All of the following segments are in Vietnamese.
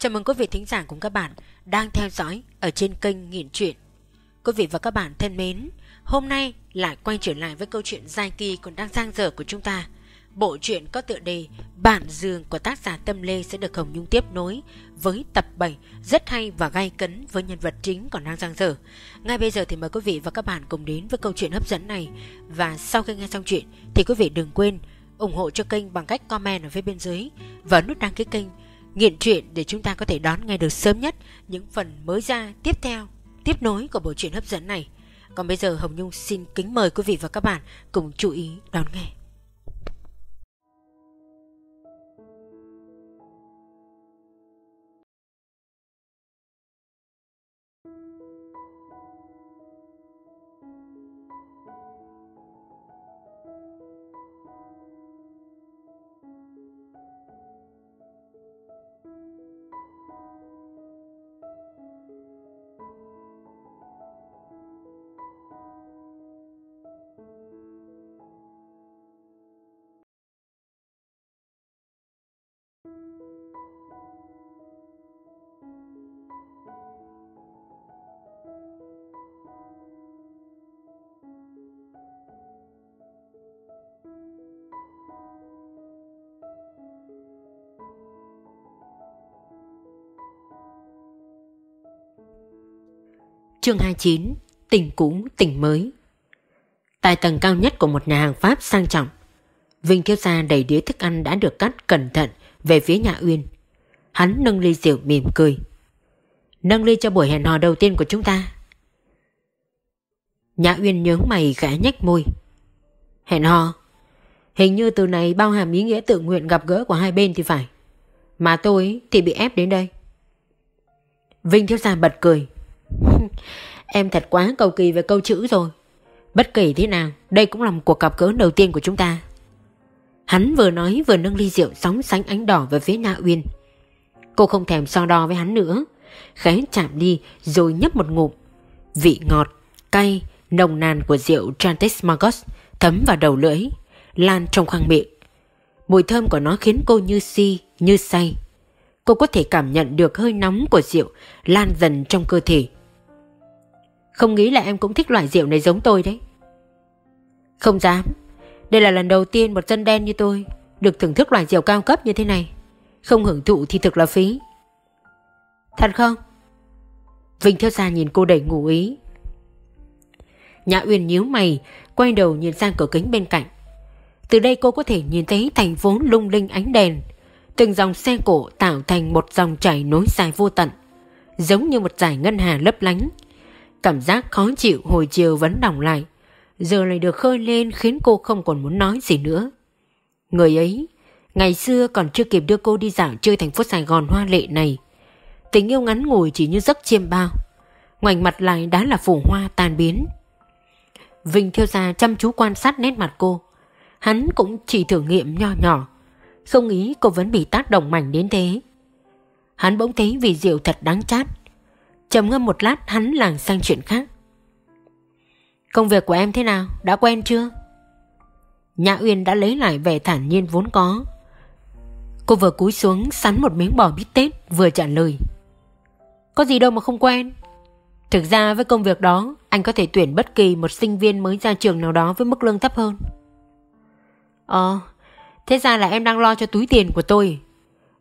Chào mừng quý vị thính giả cùng các bạn đang theo dõi ở trên kênh Nghiện Truyện. Quý vị và các bạn thân mến, hôm nay lại quay trở lại với câu chuyện dài kỳ còn đang giang dở của chúng ta. Bộ truyện có tựa đề Bản giường của tác giả Tâm Lê sẽ được Hồng Nhung tiếp nối với tập 7 rất hay và gay cấn với nhân vật chính còn đang giang dở. Ngay bây giờ thì mời quý vị và các bạn cùng đến với câu chuyện hấp dẫn này và sau khi nghe xong chuyện thì quý vị đừng quên ủng hộ cho kênh bằng cách comment ở phía bên dưới và nút đăng ký kênh nghiện truyện để chúng ta có thể đón nghe được sớm nhất những phần mới ra tiếp theo, tiếp nối của bộ truyện hấp dẫn này. Còn bây giờ Hồng Nhung xin kính mời quý vị và các bạn cùng chú ý đón nghe. Chương 29 Tình cũ, tình mới. Tại tầng cao nhất của một nhà hàng Pháp sang trọng, Vinh thiếu gia đầy đĩa thức ăn đã được cắt cẩn thận về phía nhà Uyên. Hắn nâng ly rượu mỉm cười. Nâng ly cho buổi hẹn hò đầu tiên của chúng ta. Nhã Uyên nhớ mày gã nhách môi. Hẹn hò? Hình như từ này bao hàm ý nghĩa tự nguyện gặp gỡ của hai bên thì phải. Mà tôi thì bị ép đến đây. Vinh thiếu gia bật cười. Em thật quá cầu kỳ về câu chữ rồi. Bất kỳ thế nào Đây cũng là một cuộc gặp gỡ đầu tiên của chúng ta. Hắn vừa nói vừa nâng ly rượu sóng sánh ánh đỏ về phía Na Uyên. Cô không thèm so đo với hắn nữa. Khẽ chạm đi rồi nhấp một ngụm. Vị ngọt, cay, nồng nàn của rượu Trantex Margos thấm vào đầu lưỡi Lan trong khoang miệng. Mùi thơm của nó khiến cô như si, như say. Cô có thể cảm nhận được hơi nóng của rượu lan dần trong cơ thể không nghĩ là em cũng thích loại rượu này giống tôi đấy. Không dám. Đây là lần đầu tiên một dân đen như tôi Được thưởng thức loại rượu cao cấp như thế này. Không hưởng thụ thì thực là phí. Thật không? Vinh theo xa nhìn cô đầy ngủ ý. Nhã Uyên nhíu mày, Quay đầu nhìn sang cửa kính bên cạnh. Từ đây cô có thể nhìn thấy thành phố lung linh ánh đèn, Từng dòng xe cổ tạo thành một dòng chảy nối dài vô tận, Giống như một dải ngân hà lấp lánh. Cảm giác khó chịu hồi chiều vẫn đọng lại. Giờ lại được khơi lên khiến cô không còn muốn nói gì nữa. Người ấy, Ngày xưa còn chưa kịp đưa cô đi dạo chơi thành phố Sài Gòn hoa lệ này. Tình yêu ngắn ngủi chỉ như giấc chiêm bao. Ngoảnh mặt lại đã là phủ hoa tan biến. Vinh theo ra chăm chú quan sát nét mặt cô. Hắn cũng chỉ thử nghiệm nho nhỏ. Không nghĩ cô vẫn bị tác động mạnh đến thế. Hắn bỗng thấy vì rượu thật đáng chát trầm ngâm một lát, hắn làng sang chuyện khác. Công việc của em thế nào? Đã quen chưa? Nhã Uyên đã lấy lại vẻ thản nhiên vốn có. Cô vừa cúi xuống, sắn một miếng bò bít tết, vừa trả lời. Có gì đâu mà không quen. Thực ra với công việc đó, Anh có thể tuyển bất kỳ một sinh viên mới ra trường nào đó với mức lương thấp hơn. Ờ Thế ra là em đang lo cho túi tiền của tôi.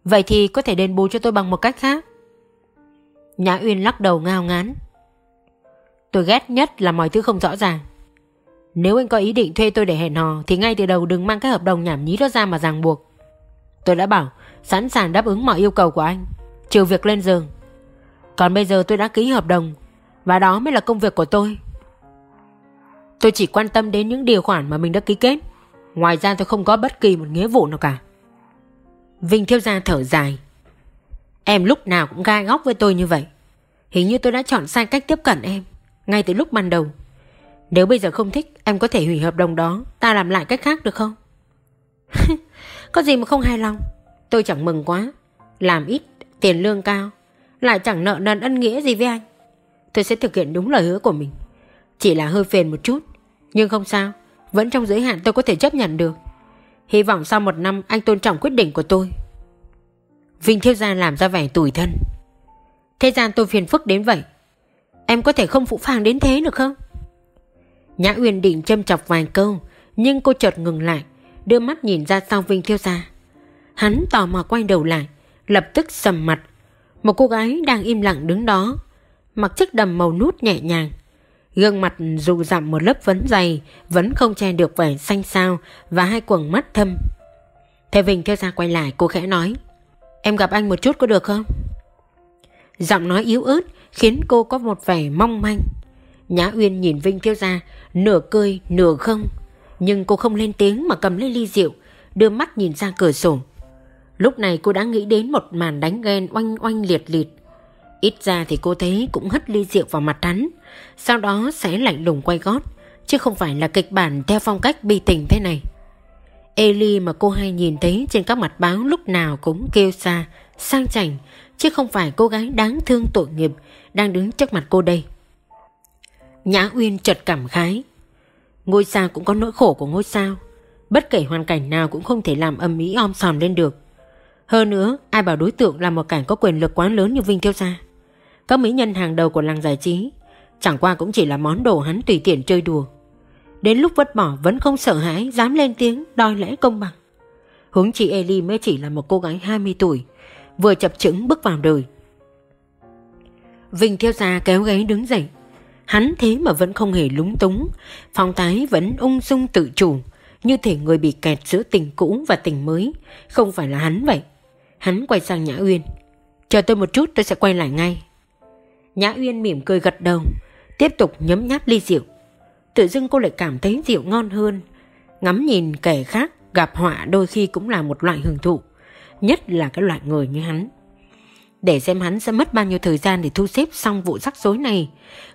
Vậy thì có thể đền bù cho tôi bằng một cách khác. Nhã Uyên lắc đầu ngao ngán. Tôi ghét nhất là mọi thứ không rõ ràng. Nếu anh có ý định thuê tôi để hẹn hò thì ngay từ đầu đừng mang cái hợp đồng nhảm nhí đó ra mà ràng buộc. Tôi đã bảo sẵn sàng đáp ứng mọi yêu cầu của anh, trừ việc lên giường. Còn bây giờ tôi đã ký hợp đồng và đó mới là công việc của tôi. Tôi chỉ quan tâm đến những điều khoản mà mình đã ký kết. Ngoài ra tôi không có bất kỳ một nghĩa vụ nào cả. Vinh thiếu gia thở dài. Em lúc nào cũng gai góc với tôi như vậy. Hình như tôi đã chọn sai cách tiếp cận em Ngay từ lúc ban đầu. Nếu bây giờ không thích Em có thể hủy hợp đồng đó Ta làm lại cách khác được không? Có gì mà không hài lòng? Tôi chẳng mừng quá. Làm ít, tiền lương cao Lại chẳng nợ nần ân nghĩa gì với anh. Tôi sẽ thực hiện đúng lời hứa của mình. Chỉ là hơi phiền một chút Nhưng không sao. Vẫn trong giới hạn tôi có thể chấp nhận được. Hy vọng sau một năm anh tôn trọng quyết định của tôi. Vinh thiếu gia làm ra vẻ tủi thân. Thế gian tôi phiền phức đến vậy. Em có thể không phụ phàng đến thế được không? Nhã Uyên định châm chọc vài câu, nhưng cô chợt ngừng lại, đưa mắt nhìn ra sau Vinh thiếu gia. Hắn tò mò quay đầu lại, lập tức sầm mặt. Một cô gái đang im lặng đứng đó, mặc chiếc đầm màu nút nhẹ nhàng. Gương mặt dù dặm một lớp vấn dày vẫn không che được vẻ xanh xao và hai quầng mắt thâm. Thế Vinh thiếu gia quay lại cô khẽ nói Em gặp anh một chút có được không? Giọng nói yếu ớt khiến cô có một vẻ mong manh. Nhã Uyên nhìn Vinh Thiếu Gia nửa cười nửa không. Nhưng cô không lên tiếng mà cầm lấy ly rượu, đưa mắt nhìn ra cửa sổ. Lúc này cô đã nghĩ đến một màn đánh ghen oanh oanh liệt liệt. Ít ra thì cô thấy cũng hất ly rượu vào mặt hắn, sau đó sẽ lạnh lùng quay gót, chứ không phải là kịch bản theo phong cách bi tình thế này. Eli mà cô hay nhìn thấy trên các mặt báo lúc nào cũng kêu xa, sang chảnh, chứ không phải cô gái đáng thương tội nghiệp đang đứng trước mặt cô đây. Nhã Uyên chợt cảm khái. Ngôi sao cũng có nỗi khổ của ngôi sao. Bất kể hoàn cảnh nào cũng không thể làm âm ý om sòm lên được. Hơn nữa, ai bảo đối tượng là một cảnh có quyền lực quá lớn như Vinh Thiêu Gia. Các mỹ nhân hàng đầu của làng giải trí chẳng qua cũng chỉ là món đồ hắn tùy tiện chơi đùa. Đến lúc vứt bỏ vẫn không sợ hãi, Dám lên tiếng, đòi lẽ công bằng. Hướng chị Ellie mới chỉ là một cô gái 20 tuổi, Vừa chập chững bước vào đời. Vinh theo ra kéo ghế đứng dậy. Hắn thế mà vẫn không hề lúng túng, Phong tái vẫn ung dung tự chủ, Như thể người bị kẹt giữa tình cũ và tình mới. Không phải là hắn vậy. Hắn quay sang Nhã Uyên. Chờ tôi một chút, tôi sẽ quay lại ngay. Nhã Uyên mỉm cười gật đầu, Tiếp tục nhấm nháp ly rượu. Tự dưng cô lại cảm thấy rượu ngon hơn. Ngắm nhìn kẻ khác gặp họa đôi khi cũng là một loại hưởng thụ, Nhất là cái loại người như hắn. Để xem hắn sẽ mất bao nhiêu thời gian để thu xếp xong vụ rắc rối này,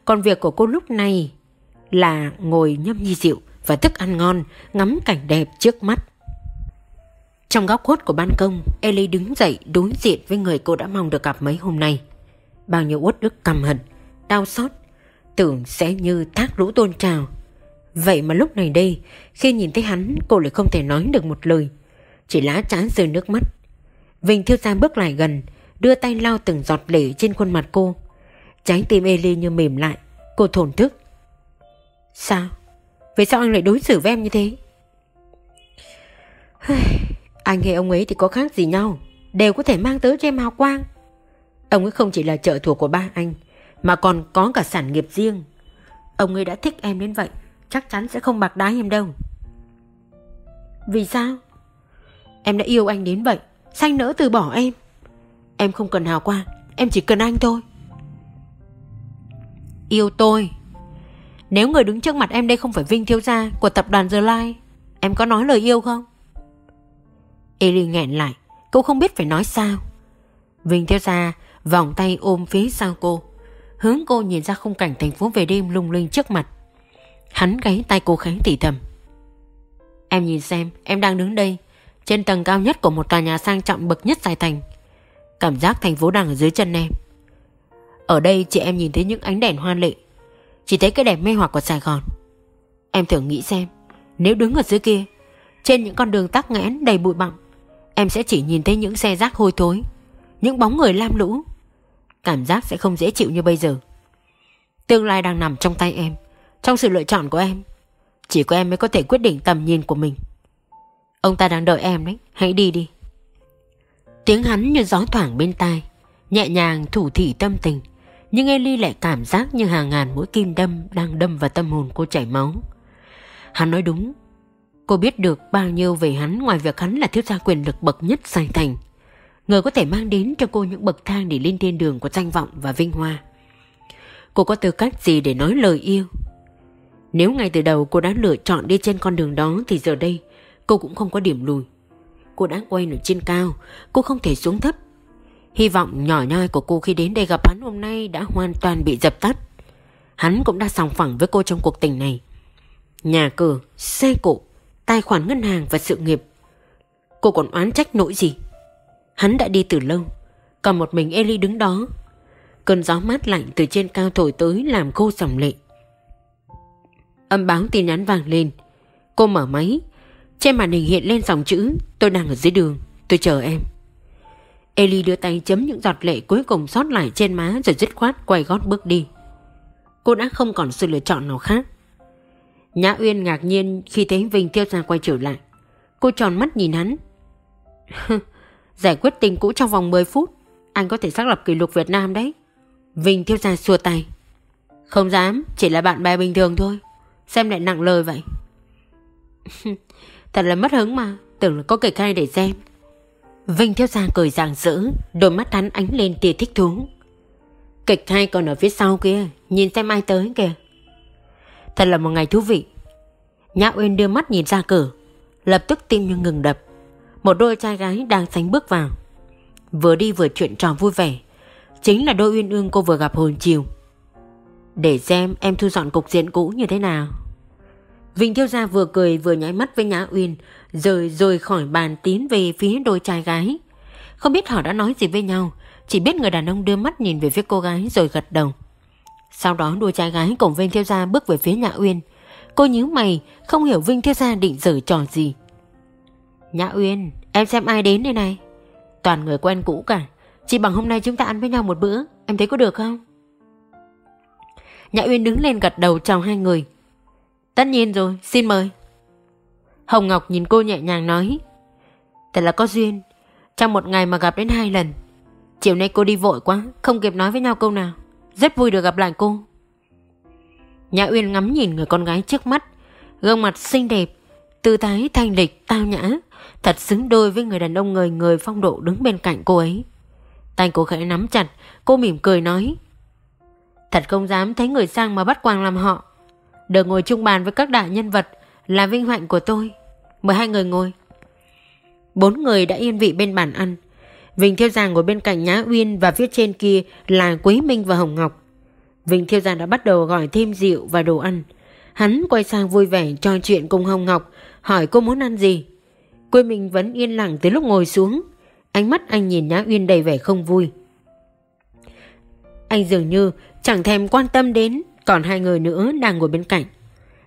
Còn việc của cô lúc này là ngồi nhâm nhi rượu và thức ăn ngon, Ngắm cảnh đẹp trước mắt. Trong góc khuất của ban công, Ellie đứng dậy đối diện với người cô đã mong được gặp mấy hôm nay. Bao nhiêu uất ức căm hận, Đau xót Tưởng sẽ như thác lũ tôn trào. Vậy mà lúc này đây, Khi nhìn thấy hắn, cô lại không thể nói được một lời. Chỉ lá chán rơi nước mắt. Vinh Thiêu Gia bước lại gần, Đưa tay lau từng giọt lệ trên khuôn mặt cô. Trái tim Eli như mềm lại, Cô thổn thức. Sao? Vì sao anh lại đối xử với em như thế? Anh hay ông ấy thì có khác gì nhau, Đều có thể mang tới cho em hào quang. Ông ấy không chỉ là trợ thủ của ba anh mà còn có cả sản nghiệp riêng. Ông ấy đã thích em đến vậy, Chắc chắn sẽ không bạc đái em đâu. Vì sao? Em đã yêu anh đến vậy Xanh nỡ từ bỏ em? Em không cần hào quang, Em chỉ cần anh thôi. Yêu tôi. Nếu người đứng trước mặt em đây không phải Vinh Thiếu Gia Của tập đoàn The Lai Em có nói lời yêu không? Eli nghẹn lại, Cô không biết phải nói sao. Vinh Thiếu Gia vòng tay ôm phía sau cô hướng cô nhìn ra khung cảnh thành phố về đêm lung linh trước mặt. Hắn gáy tay cô khẽ tỉ thầm. Em nhìn xem, em đang đứng đây, trên tầng cao nhất của một tòa nhà sang trọng bậc nhất Sài Thành. Cảm giác thành phố đang ở dưới chân em. Ở đây chị em nhìn thấy những ánh đèn hoa lệ, chỉ thấy cái đẹp mê hoặc của Sài Gòn. Em thử nghĩ xem, nếu đứng ở dưới kia, trên những con đường tắc nghẽn đầy bụi bặm, em sẽ chỉ nhìn thấy những xe rác hôi thối, những bóng người lam lũ, Cảm giác sẽ không dễ chịu như bây giờ. Tương lai đang nằm trong tay em, Trong sự lựa chọn của em. Chỉ có em mới có thể quyết định tầm nhìn của mình. Ông ta đang đợi em đấy, Hãy đi đi. Tiếng hắn như gió thoảng bên tai, Nhẹ nhàng thủ thị tâm tình, Nhưng Eli lại cảm giác như hàng ngàn mũi kim đâm Đang đâm vào tâm hồn cô chảy máu. Hắn nói đúng, Cô biết được bao nhiêu về hắn Ngoài việc hắn là thiếu gia quyền lực bậc nhất sài thành. Người có thể mang đến cho cô những bậc thang để lên thiên đường của danh vọng và vinh hoa. Cô có tư cách gì để nói lời yêu? Nếu ngay từ đầu cô đã lựa chọn đi trên con đường đó thì giờ đây cô cũng không có điểm lùi. Cô đã quay ở trên cao, cô không thể xuống thấp. Hy vọng nhỏ nhoi của cô khi đến đây gặp hắn hôm nay đã hoàn toàn bị dập tắt. Hắn cũng đã sòng phẳng với cô trong cuộc tình này. Nhà cửa, xe cộ, tài khoản ngân hàng và sự nghiệp. Cô còn oán trách nỗi gì? Hắn đã đi từ lâu, Còn một mình Eli đứng đó Cơn gió mát lạnh từ trên cao thổi tới Làm cô sòng lệ Âm báo tin nhắn vang lên Cô mở máy, Trên màn hình hiện lên dòng chữ, Tôi đang ở dưới đường, Tôi chờ em Eli đưa tay chấm những giọt lệ cuối cùng sót lại trên má rồi dứt khoát quay gót bước đi. Cô đã không còn sự lựa chọn nào khác. Nhã Uyên ngạc nhiên khi thấy Vinh tiêu ra quay trở lại. Cô tròn mắt nhìn hắn. Giải quyết tình cũ trong vòng 10 phút, anh có thể xác lập kỷ lục Việt Nam đấy. Vinh tiêu ra xua tay. Không dám, chỉ là bạn bè bình thường thôi. Xem lại nặng lời vậy. Thật là mất hứng mà, tưởng là có kịch hay để xem. Vinh thiếu gia cười rạng rỡ, đôi mắt hắn ánh lên tia thích thú. Kịch hay còn ở phía sau kia, nhìn xem ai tới kìa. Thật là một ngày thú vị. Nhã Uyên đưa mắt nhìn ra cửa, lập tức tim như ngừng đập. Một đôi trai gái đang sánh bước vào. Vừa đi vừa chuyện trò vui vẻ, chính là đôi Uyên Ương cô vừa gặp hồi chiều. Để xem em thu dọn cục diện cũ như thế nào. Vinh Thiêu Gia vừa cười vừa nháy mắt với Nhã Uyên, rồi rời khỏi bàn tiến về phía đôi trai gái. Không biết họ đã nói gì với nhau, chỉ biết người đàn ông đưa mắt nhìn về phía cô gái rồi gật đầu. Sau đó đôi trai gái cùng Vinh Thiêu Gia bước về phía Nhã Uyên. Cô nhíu mày, không hiểu Vinh Thiêu Gia định giở trò gì. Nhã Uyên, em xem ai đến đây này? Toàn người quen cũ cả, chỉ bằng hôm nay chúng ta ăn với nhau một bữa, em thấy có được không? Nhã Uyên đứng lên gật đầu chào hai người. Tất nhiên rồi, xin mời. Hồng Ngọc nhìn cô nhẹ nhàng nói. Thật là có duyên, trong một ngày mà gặp đến hai lần. Chiều nay cô đi vội quá, không kịp nói với nhau câu nào. Rất vui được gặp lại cô. Nhã Uyên ngắm nhìn người con gái trước mắt, gương mặt xinh đẹp, tư thái thanh lịch, tao nhã, thật xứng đôi với người đàn ông người người phong độ đứng bên cạnh cô ấy. Tay cô khẽ nắm chặt, cô mỉm cười nói. Thật không dám thấy người sang mà bắt quàng làm họ. Được ngồi chung bàn với các đại nhân vật là vinh hạnh của tôi. Mời hai người ngồi. Bốn người đã yên vị bên bàn ăn. Vinh Thiêu Giang ngồi bên cạnh Nhã Uyên và phía trên kia là Quý Minh và Hồng Ngọc. Vinh Thiêu Giang đã bắt đầu gọi thêm rượu và đồ ăn. Hắn quay sang vui vẻ trò chuyện cùng Hồng Ngọc, hỏi cô muốn ăn gì. Quê mình vẫn yên lặng tới lúc ngồi xuống. Ánh mắt anh nhìn Nhã Uyên đầy vẻ không vui. Anh dường như chẳng thèm quan tâm đến còn hai người nữa đang ngồi bên cạnh.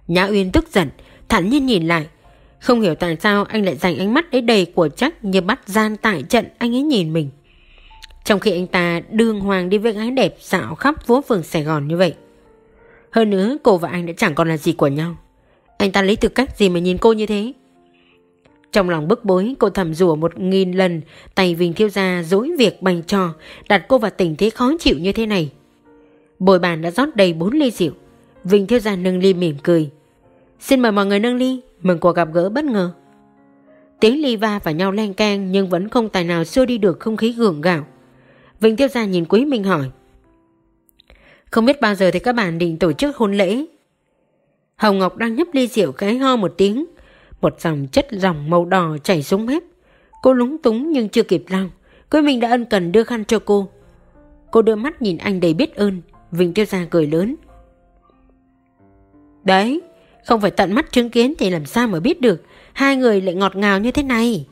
Nhã Uyên tức giận, thản nhiên nhìn lại. Không hiểu tại sao anh lại dành ánh mắt ấy đầy của chắc như bắt gian tại trận anh ấy nhìn mình. Trong khi anh ta đương hoàng đi với gái đẹp dạo khắp phố phường Sài Gòn như vậy. Hơn nữa cô và anh đã chẳng còn là gì của nhau. Anh ta lấy tư cách gì mà nhìn cô như thế? Trong lòng bức bối cô thầm rủa một nghìn lần tay Vinh Thiêu Gia dối việc bày trò đặt cô vào tình thế khó chịu như thế này. Bồi bàn đã rót đầy bốn ly rượu. Vinh Thiếu Gia nâng ly mỉm cười. Xin mời mọi người nâng ly, mừng cuộc gặp gỡ bất ngờ. Tiếng ly va vào nhau len can nhưng vẫn không tài nào xua đi được không khí gượng gạo. Vinh Thiếu Gia nhìn Quý Minh hỏi. Không biết bao giờ thì các bạn định tổ chức hôn lễ. Hồng Ngọc đang nhấp ly rượu cái ho một tiếng. Một dòng chất dòng màu đỏ chảy xuống mép. Cô lúng túng nhưng chưa kịp lau. Quý Minh đã ân cần đưa khăn cho cô. Cô đưa mắt nhìn anh đầy biết ơn. Vinh Tiêu Gia cười lớn. Đấy, không phải tận mắt chứng kiến thì làm sao mà biết được hai người lại ngọt ngào như thế này.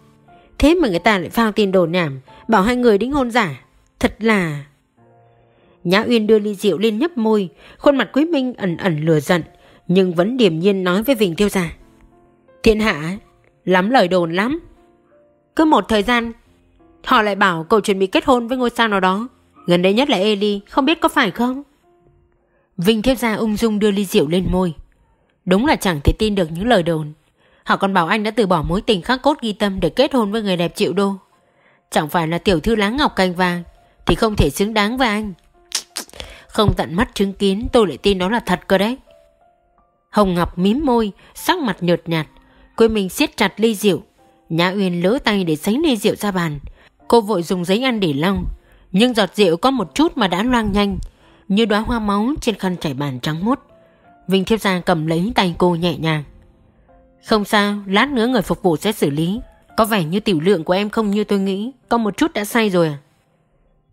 Thế mà người ta lại phao tin đồn nhảm, bảo hai người đính hôn giả. Thật là... Nhã Uyên đưa ly rượu lên nhấp môi, khuôn mặt Quý Minh ẩn ẩn lừa giận, nhưng vẫn điềm nhiên nói với Vinh Tiêu Gia. Thiên hạ, lắm lời đồn lắm. Cứ một thời gian, họ lại bảo cậu chuẩn bị kết hôn với ngôi sao nào đó. Gần đây nhất là Eli, không biết có phải không? Vinh Thiếp Gia ung dung đưa ly rượu lên môi. Đúng là chẳng thể tin được những lời đồn. Họ còn bảo anh đã từ bỏ mối tình khắc cốt ghi tâm để kết hôn với người đẹp triệu đô. Chẳng phải là tiểu thư láng ngọc cành vàng thì không thể xứng đáng với anh. Không tận mắt chứng kiến tôi lại tin đó là thật cơ đấy. Hồng Ngọc mím môi, sắc mặt nhợt nhạt. Quê mình siết chặt ly rượu. Nhã Uyên lỡ tay để sánh ly rượu ra bàn. Cô vội dùng giấy ăn để lau. Nhưng giọt rượu có một chút mà đã loang nhanh, Như đóa hoa máu trên khăn trải bàn trắng mốt Vinh Thiếp Gia cầm lấy tay cô nhẹ nhàng Không sao, Lát nữa người phục vụ sẽ xử lý Có vẻ như tiểu lượng của em không như tôi nghĩ, Có một chút đã say rồi à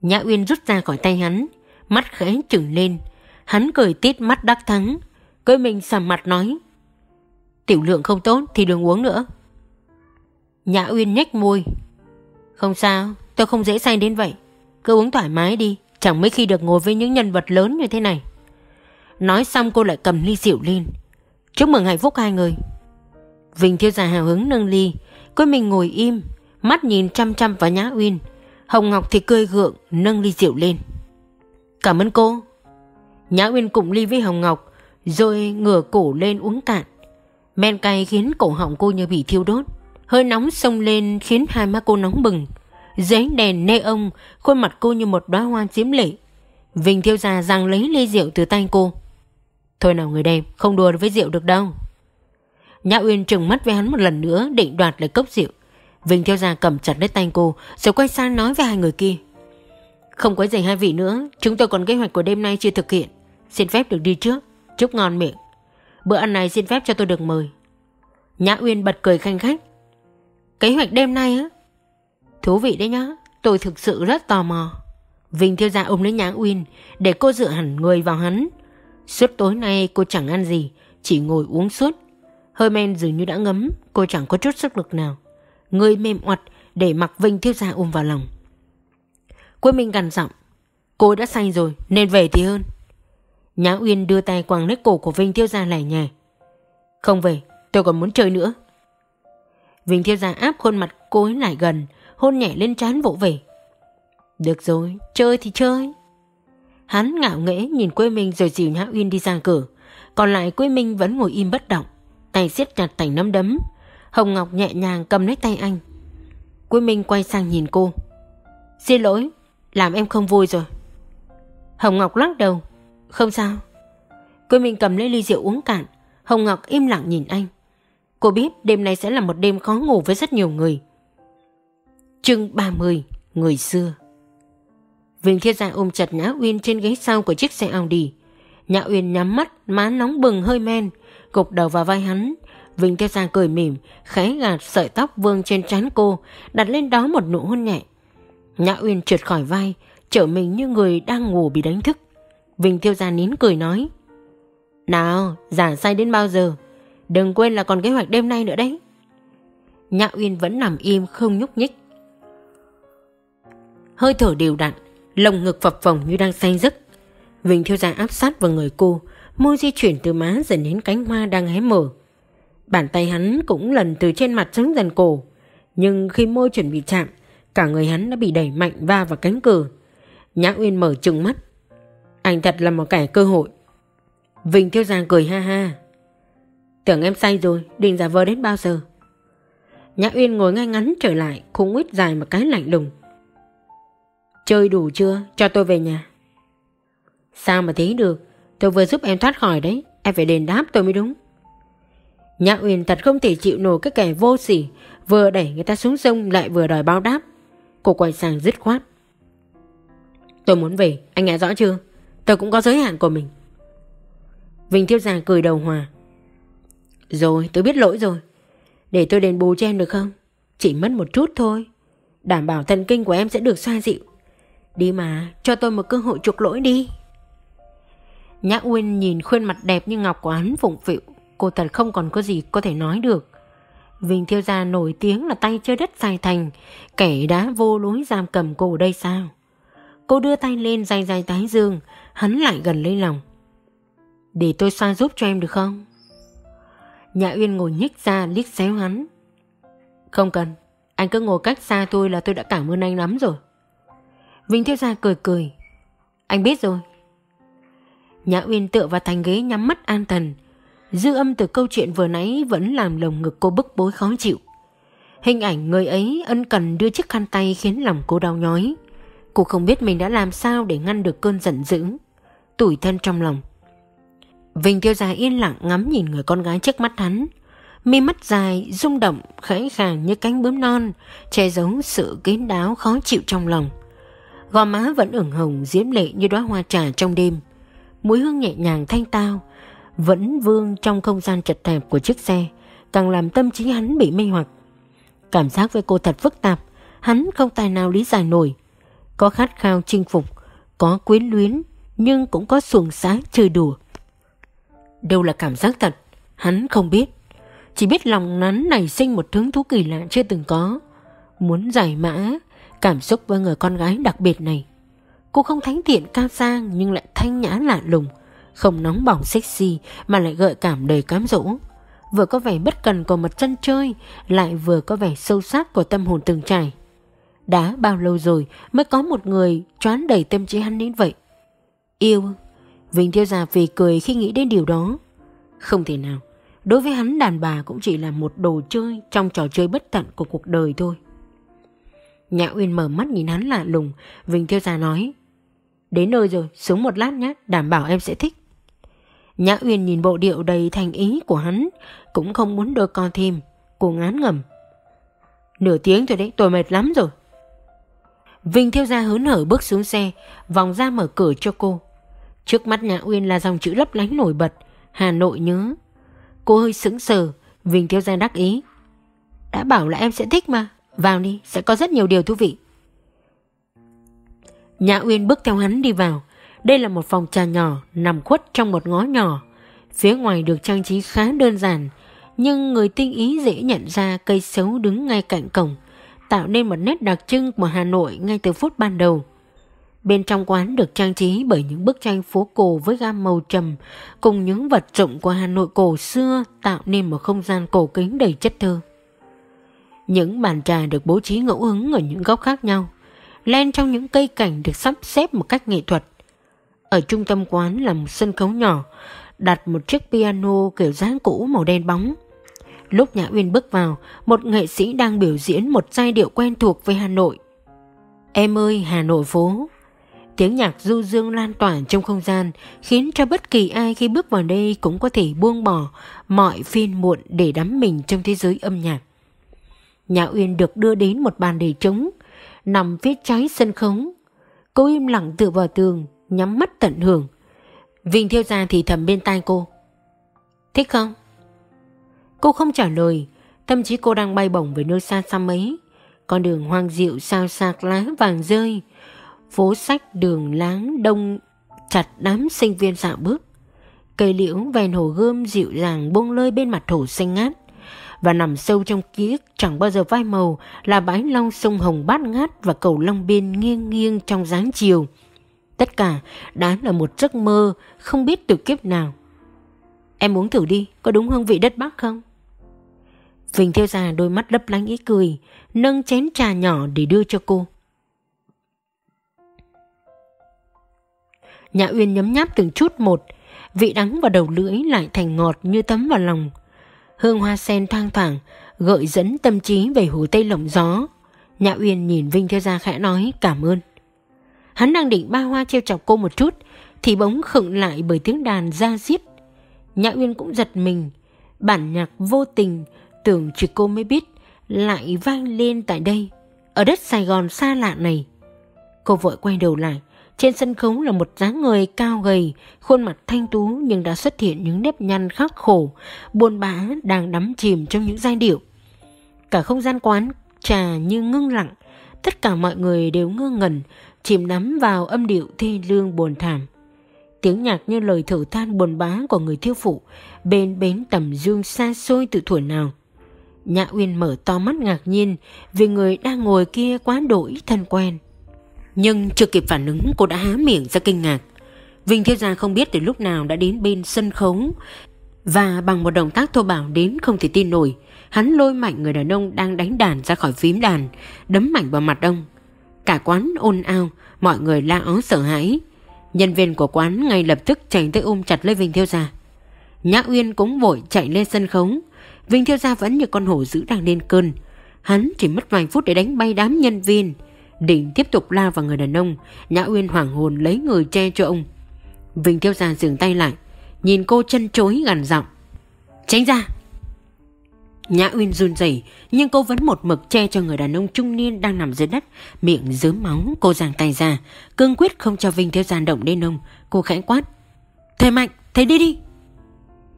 Nhã Uyên rút ra khỏi tay hắn, Mắt khẽ trừng lên Hắn cười tít mắt đắc thắng Cưới mình sầm mặt nói Tiểu lượng không tốt thì đừng uống nữa. Nhã Uyên nhếch môi. Không sao, Tôi không dễ say đến vậy. Cứ uống thoải mái đi, Chẳng mấy khi được ngồi với những nhân vật lớn như thế này. Nói xong cô lại cầm ly rượu lên. Chúc mừng hạnh phúc hai người. Vinh Thiêu Già hào hứng nâng ly Cô mình ngồi im, Mắt nhìn chăm chăm vào Nhã Uyên. Hồng Ngọc thì cười gượng, nâng ly rượu lên. Cảm ơn cô. Nhã Uyên cùng ly với Hồng Ngọc, rồi ngửa cổ lên uống cạn. Men cay khiến cổ họng cô như bị thiêu đốt. Hơi nóng sông lên khiến hai má cô nóng bừng. Dưới đèn nê ông, khuôn mặt cô như một đóa hoa chiếm lệ. Vinh thiêu già giang lấy ly rượu từ tay cô. Thôi nào người đẹp, không đùa với rượu được đâu. Nhã Uyên trừng mắt với hắn một lần nữa định đoạt lấy cốc rượu. Vinh theo Già cầm chặt lấy tay cô rồi quay sang nói với hai người kia. Không quấy rầy hai vị nữa, chúng tôi còn kế hoạch của đêm nay chưa thực hiện. Xin phép được đi trước, chúc ngon miệng. Bữa ăn này xin phép cho tôi được mời. Nhã Uyên bật cười khanh khách. Kế hoạch đêm nay á? Thú vị đấy nhá, tôi thực sự rất tò mò. Vinh thiếu gia ôm lấy Nhã Uyên để cô dựa hẳn người vào hắn. Suốt tối nay cô chẳng ăn gì, chỉ ngồi uống suốt. Hơi men dường như đã ngấm, cô chẳng có chút sức lực nào. Người mềm oặt để mặc Vinh thiếu gia ôm vào lòng. Quê Minh gằn giọng, cô đã say rồi nên về thì hơn. Nhã Uyên đưa tay quàng lấy cổ của Vinh thiếu gia lẻ nhẹ. Không về, tôi còn muốn chơi nữa. Vinh thiếu gia áp khuôn mặt cô ấy lại gần, hôn nhẹ lên trán vỗ về. Được rồi, chơi thì chơi. Hắn ngạo nghễ nhìn Quế Minh rồi dìu Nhã Uyên đi ra cửa. Còn lại Quế Minh vẫn ngồi im bất động, tay siết chặt thành nắm đấm. Hồng Ngọc nhẹ nhàng cầm lấy tay anh. Quế Minh quay sang nhìn cô. Xin lỗi, làm em không vui rồi. Hồng Ngọc lắc đầu. Không sao. Quế Minh cầm lấy ly rượu uống cạn. Hồng Ngọc im lặng nhìn anh. Cô biết đêm nay sẽ là một đêm khó ngủ với rất nhiều người. Chương 30 Người xưa Vinh Thiết Gia ôm chặt Nhã Uyên trên ghế sau của chiếc xe Audi. Nhã Uyên nhắm mắt, má nóng bừng hơi men, gục đầu vào vai hắn. Vinh Thiết Gia cười mỉm, khẽ gạt sợi tóc vương trên trán cô, đặt lên đó một nụ hôn nhẹ. Nhã Uyên trượt khỏi vai, trở mình như người đang ngủ bị đánh thức. Vinh Thiêu Gia nín cười nói. Nào, giả say đến bao giờ? Đừng quên là còn kế hoạch đêm nay nữa đấy. Nhã Uyên vẫn nằm im không nhúc nhích. Hơi thở đều đặn, lồng ngực phập phồng như đang say giấc. Vinh Thiêu Gia áp sát vào người cô, môi di chuyển từ má dần đến cánh hoa đang hé mở. Bàn tay hắn cũng lần từ trên mặt xuống dần cổ, nhưng khi môi chuẩn bị chạm, cả người hắn đã bị đẩy mạnh va vào cánh cửa. Nhã Uyên mở trừng mắt. Anh thật là một kẻ cơ hội. Vinh Thiếu Giang cười ha ha. Tưởng em say rồi, định giả vờ đến bao giờ? Nhã Uyên ngồi ngay ngắn trở lại, khung nguyết dài một cái lạnh lùng. Chơi đủ chưa? Cho tôi về nhà. Sao mà thế được? Tôi vừa giúp em thoát khỏi đấy. Em phải đền đáp tôi mới đúng. Nhã Uyên thật không thể chịu nổi cái kẻ vô sỉ vừa đẩy người ta xuống sông lại vừa đòi báo đáp. Cô quay sang dứt khoát. Tôi muốn về, anh nghe rõ chưa? Tôi cũng có giới hạn của mình. Vinh Thiếu Gia cười đầu hòa. Rồi, tôi biết lỗi rồi. Để tôi đền bù cho em được không? Chỉ mất một chút thôi. Đảm bảo thần kinh của em sẽ được xoa dịu. Đi mà, cho tôi một cơ hội chuộc lỗi đi. Nhã Uyên nhìn khuôn mặt đẹp như ngọc của hắn phụng phịu. Cô thật không còn có gì có thể nói được. Vinh Thiêu Gia nổi tiếng là tay chơi đất dài thành, kẻ đã vô lối giam cầm cô đây sao? Cô đưa tay lên dài dài tái dương, hắn lại gần lấy lòng. Để tôi xoa giúp cho em được không? Nhã Uyên ngồi nhích ra liếc xéo hắn. Không cần, anh cứ ngồi cách xa tôi là tôi đã cảm ơn anh lắm rồi. Vinh Thiếu Gia cười cười. Anh biết rồi. Nhã Uyên tựa vào thành ghế nhắm mắt an thần. Dư âm từ câu chuyện vừa nãy vẫn làm lồng ngực cô bức bối khó chịu. Hình ảnh người ấy ân cần đưa chiếc khăn tay khiến lòng cô đau nhói. Cô không biết mình đã làm sao để ngăn được cơn giận dữ, tủi thân trong lòng. Vinh Tiêu Dài yên lặng ngắm nhìn người con gái trước mắt hắn. Mi mắt dài, rung động, khẽ khàng như cánh bướm non, che giấu sự kín đáo khó chịu trong lòng. Gò má vẫn ửng hồng diễm lệ như đóa hoa trà trong đêm. mũi hương nhẹ nhàng thanh tao, vẫn vương trong không gian chật hẹp của chiếc xe, càng làm tâm trí hắn bị mê hoặc. Cảm giác với cô thật phức tạp, hắn không tài nào lý giải nổi. Có khát khao chinh phục, có quyến luyến, nhưng cũng có xuồng sáng chơi đùa. Đâu là cảm giác thật, hắn không biết. Chỉ biết lòng hắn nảy sinh một hứng thú kỳ lạ chưa từng có. Muốn giải mã cảm xúc với người con gái đặc biệt này. Cô không thánh thiện cao sang nhưng lại thanh nhã lạ lùng, không nóng bỏng sexy mà lại gợi cảm đầy cám dỗ. Vừa có vẻ bất cần của một chân chơi, lại vừa có vẻ sâu sắc của tâm hồn từng trải. Đã bao lâu rồi mới có một người choán đầy tâm trí hắn đến vậy? Yêu. Vinh Thiếu Gia phì cười khi nghĩ đến điều đó. Không thể nào. Đối với hắn đàn bà cũng chỉ là một đồ chơi trong trò chơi bất tận của cuộc đời thôi. Nhã Uyên mở mắt nhìn hắn lạ lùng, Vinh Thiếu Gia nói. Đến nơi rồi, xuống một lát nhé, đảm bảo em sẽ thích. Nhã Uyên nhìn bộ điệu đầy thành ý của hắn, cũng không muốn đôi co thêm, cô ngán ngầm. Nửa tiếng rồi đấy, tôi mệt lắm rồi. Vinh Thiếu Gia hớn hở bước xuống xe, vòng ra mở cửa cho cô. Trước mắt Nhã Uyên là dòng chữ lấp lánh nổi bật, Hà Nội nhớ. Cô hơi sững sờ, Vinh Thiếu Gia đắc ý. Đã bảo là em sẽ thích mà, vào đi, sẽ có rất nhiều điều thú vị. Nhã Uyên bước theo hắn đi vào. Đây là một phòng trà nhỏ nằm khuất trong một ngõ nhỏ. Phía ngoài được trang trí khá đơn giản, nhưng người tinh ý dễ nhận ra cây xấu đứng ngay cạnh cổng, tạo nên một nét đặc trưng của Hà Nội ngay từ phút ban đầu. Bên trong quán được trang trí bởi những bức tranh phố cổ với gam màu trầm cùng những vật dụng của Hà Nội cổ xưa tạo nên một không gian cổ kính đầy chất thơ. Những bàn trà được bố trí ngẫu hứng ở những góc khác nhau, len trong những cây cảnh được sắp xếp một cách nghệ thuật. Ở trung tâm quán là một sân khấu nhỏ, đặt một chiếc piano kiểu dáng cũ màu đen bóng. Lúc Nhã Uyên bước vào, một nghệ sĩ đang biểu diễn một giai điệu quen thuộc với Hà Nội. Em ơi Hà Nội phố, Tiếng nhạc du dương lan tỏa trong không gian khiến cho bất kỳ ai khi bước vào đây cũng có thể buông bỏ mọi phiên muộn để đắm mình trong thế giới âm nhạc. Nhã Uyên được đưa đến một bàn để trống, nằm phía trái sân khấu. Cô im lặng tựa vào tường, nhắm mắt tận hưởng. Vinh Thiêu Gia thì thầm bên tai cô. Thích không? Cô không trả lời, tâm trí cô đang bay bổng về nơi xa xăm ấy. Con đường hoang dịu sao sạc lá vàng rơi, phố sách đường láng đông chặt đám sinh viên dạo bước. Cây liễu ven hồ gươm dịu dàng buông lơi bên mặt hồ xanh ngát và nằm sâu trong ký ức chẳng bao giờ phai màu là bãi long sông Hồng bát ngát và cầu Long Biên nghiêng nghiêng trong dáng chiều. Tất cả đã là một giấc mơ không biết từ kiếp nào. Em uống thử đi, có đúng hương vị đất Bắc không? Vinh theo già đôi mắt lấp lánh ý cười, nâng chén trà nhỏ để đưa cho cô. Nhã Uyên nhấm nháp từng chút một, vị đắng vào đầu lưỡi lại thành ngọt như tấm vào lòng. Hương hoa sen thoang thoảng, gợi dẫn tâm trí về hồ tây lộng gió. Nhã Uyên nhìn Vinh Theo Gia khẽ nói cảm ơn. Hắn đang định ba hoa treo chọc cô một chút, thì bỗng khựng lại bởi tiếng đàn ra giết. Nhã Uyên cũng giật mình, bản nhạc vô tình, tưởng chỉ cô mới biết, lại vang lên tại đây, ở đất Sài Gòn xa lạ này. Cô vội quay đầu lại, trên sân khấu là một dáng người cao gầy, khuôn mặt thanh tú nhưng đã xuất hiện những nếp nhăn khắc khổ, buồn bã đang đắm chìm trong những giai điệu. Cả không gian quán trà như ngưng lặng, tất cả mọi người đều ngơ ngẩn, chìm đắm vào âm điệu thi lương buồn thảm. Tiếng nhạc như lời thở than buồn bã của người thiêu phụ, bên bến tầm dương xa xôi từ thuở nào. Nhã Uyên mở to mắt ngạc nhiên vì người đang ngồi kia quá đổi thân quen. Nhưng chưa kịp phản ứng cô đã há miệng ra kinh ngạc. Vinh Thiếu Gia không biết từ lúc nào đã đến bên sân khấu và bằng một động tác thô bạo đến không thể tin nổi, hắn lôi mạnh người đàn ông đang đánh đàn ra khỏi phím đàn, đấm mạnh vào mặt ông. Cả quán ôn ao, mọi người la ó sợ hãi. Nhân viên của quán ngay lập tức chạy tới ôm chặt lấy Vinh Thiếu Gia. Nhã Uyên cũng vội chạy lên sân khấu. Vinh Thiếu Gia vẫn như con hổ dữ đang lên cơn. Hắn chỉ mất vài phút để đánh bay đám nhân viên. Định tiếp tục la vào người đàn ông. Nhã Uyên hoảng hồn lấy người che cho ông. Vinh Thiếu Gia dừng tay lại, Nhìn cô chân chối gằn giọng. Tránh ra. Nhã Uyên run rẩy, Nhưng cô vẫn một mực che cho người đàn ông trung niên Đang nằm dưới đất, Miệng dớm máu, Cô giang tay ra. Cương quyết không cho Vinh Thiếu Gia động đến ông. Cô khẽ quát Thầy Mạnh thầy đi đi.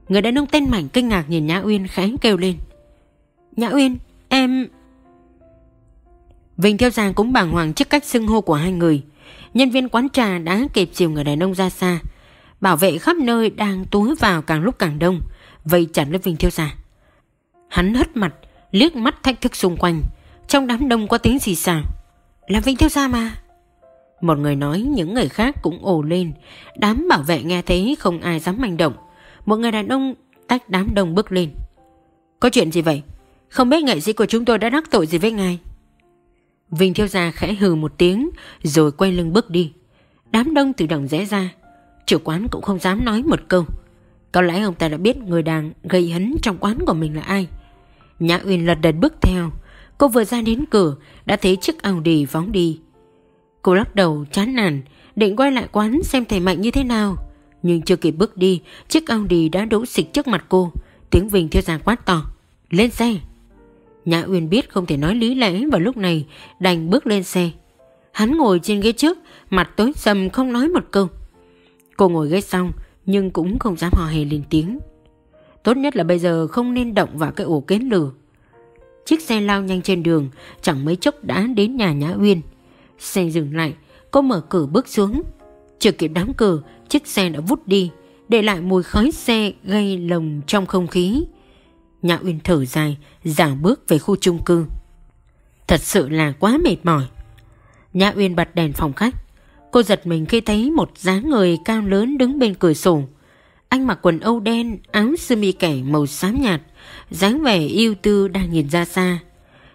Người đàn ông tên Mạnh kinh ngạc nhìn Nhã Uyên khẽ kêu lên. Nhã Uyên, em Vinh Theo Giang cũng bàng hoàng trước cách xưng hô của hai người. Nhân viên quán trà đã kịp chiều người đàn ông ra xa. Bảo vệ khắp nơi đang túi vào càng lúc càng đông, vây chặt lấy Vinh Theo Gia. Hắn hất mặt, liếc mắt thách thức xung quanh. Trong đám đông có tiếng gì sao? Là Vinh Theo Gia mà. Một người nói những người khác cũng ồ lên. Đám bảo vệ nghe thấy không ai dám manh động. Một người đàn ông tách đám đông bước lên. Có chuyện gì vậy? Không biết nghệ sĩ của chúng tôi đã đắc tội gì với ngài? Vinh Thiếu Gia khẽ hừ một tiếng rồi quay lưng bước đi. Đám đông tự động rẽ ra. Chủ quán cũng không dám nói một câu. Có lẽ ông ta đã biết người đang gây hấn trong quán của mình là ai. Nhã Uyên lật đật bước theo. Cô vừa ra đến cửa đã thấy chiếc Audi phóng đi. Cô lắc đầu chán nản định quay lại quán xem thầy Mạnh như thế nào. Nhưng chưa kịp bước đi, chiếc Audi đã đỗ xịch trước mặt cô. Tiếng Vinh Thiếu Gia quát to. Lên xe! Nhã Uyên biết không thể nói lý lẽ vào lúc này đành bước lên xe. Hắn ngồi trên ghế trước, mặt tối sầm không nói một câu. Cô ngồi ghế xong nhưng cũng không dám hò hề lên tiếng. Tốt nhất là bây giờ không nên động vào cái ổ kén lửa. Chiếc xe lao nhanh trên đường, chẳng mấy chốc đã đến nhà Nhã Uyên. Xe dừng lại, cô mở cửa bước xuống. Chưa kịp đóng cửa, chiếc xe đã vút đi, để lại mùi khói xe gây lồng trong không khí. Nhã Uyên thở dài, dạo bước về khu chung cư. Thật sự là quá mệt mỏi. Nhã Uyên bật đèn phòng khách. Cô giật mình khi thấy một dáng người cao lớn đứng bên cửa sổ. Anh mặc quần âu đen, áo sơ mi kẻ màu xám nhạt, dáng vẻ yêu tư đang nhìn ra xa.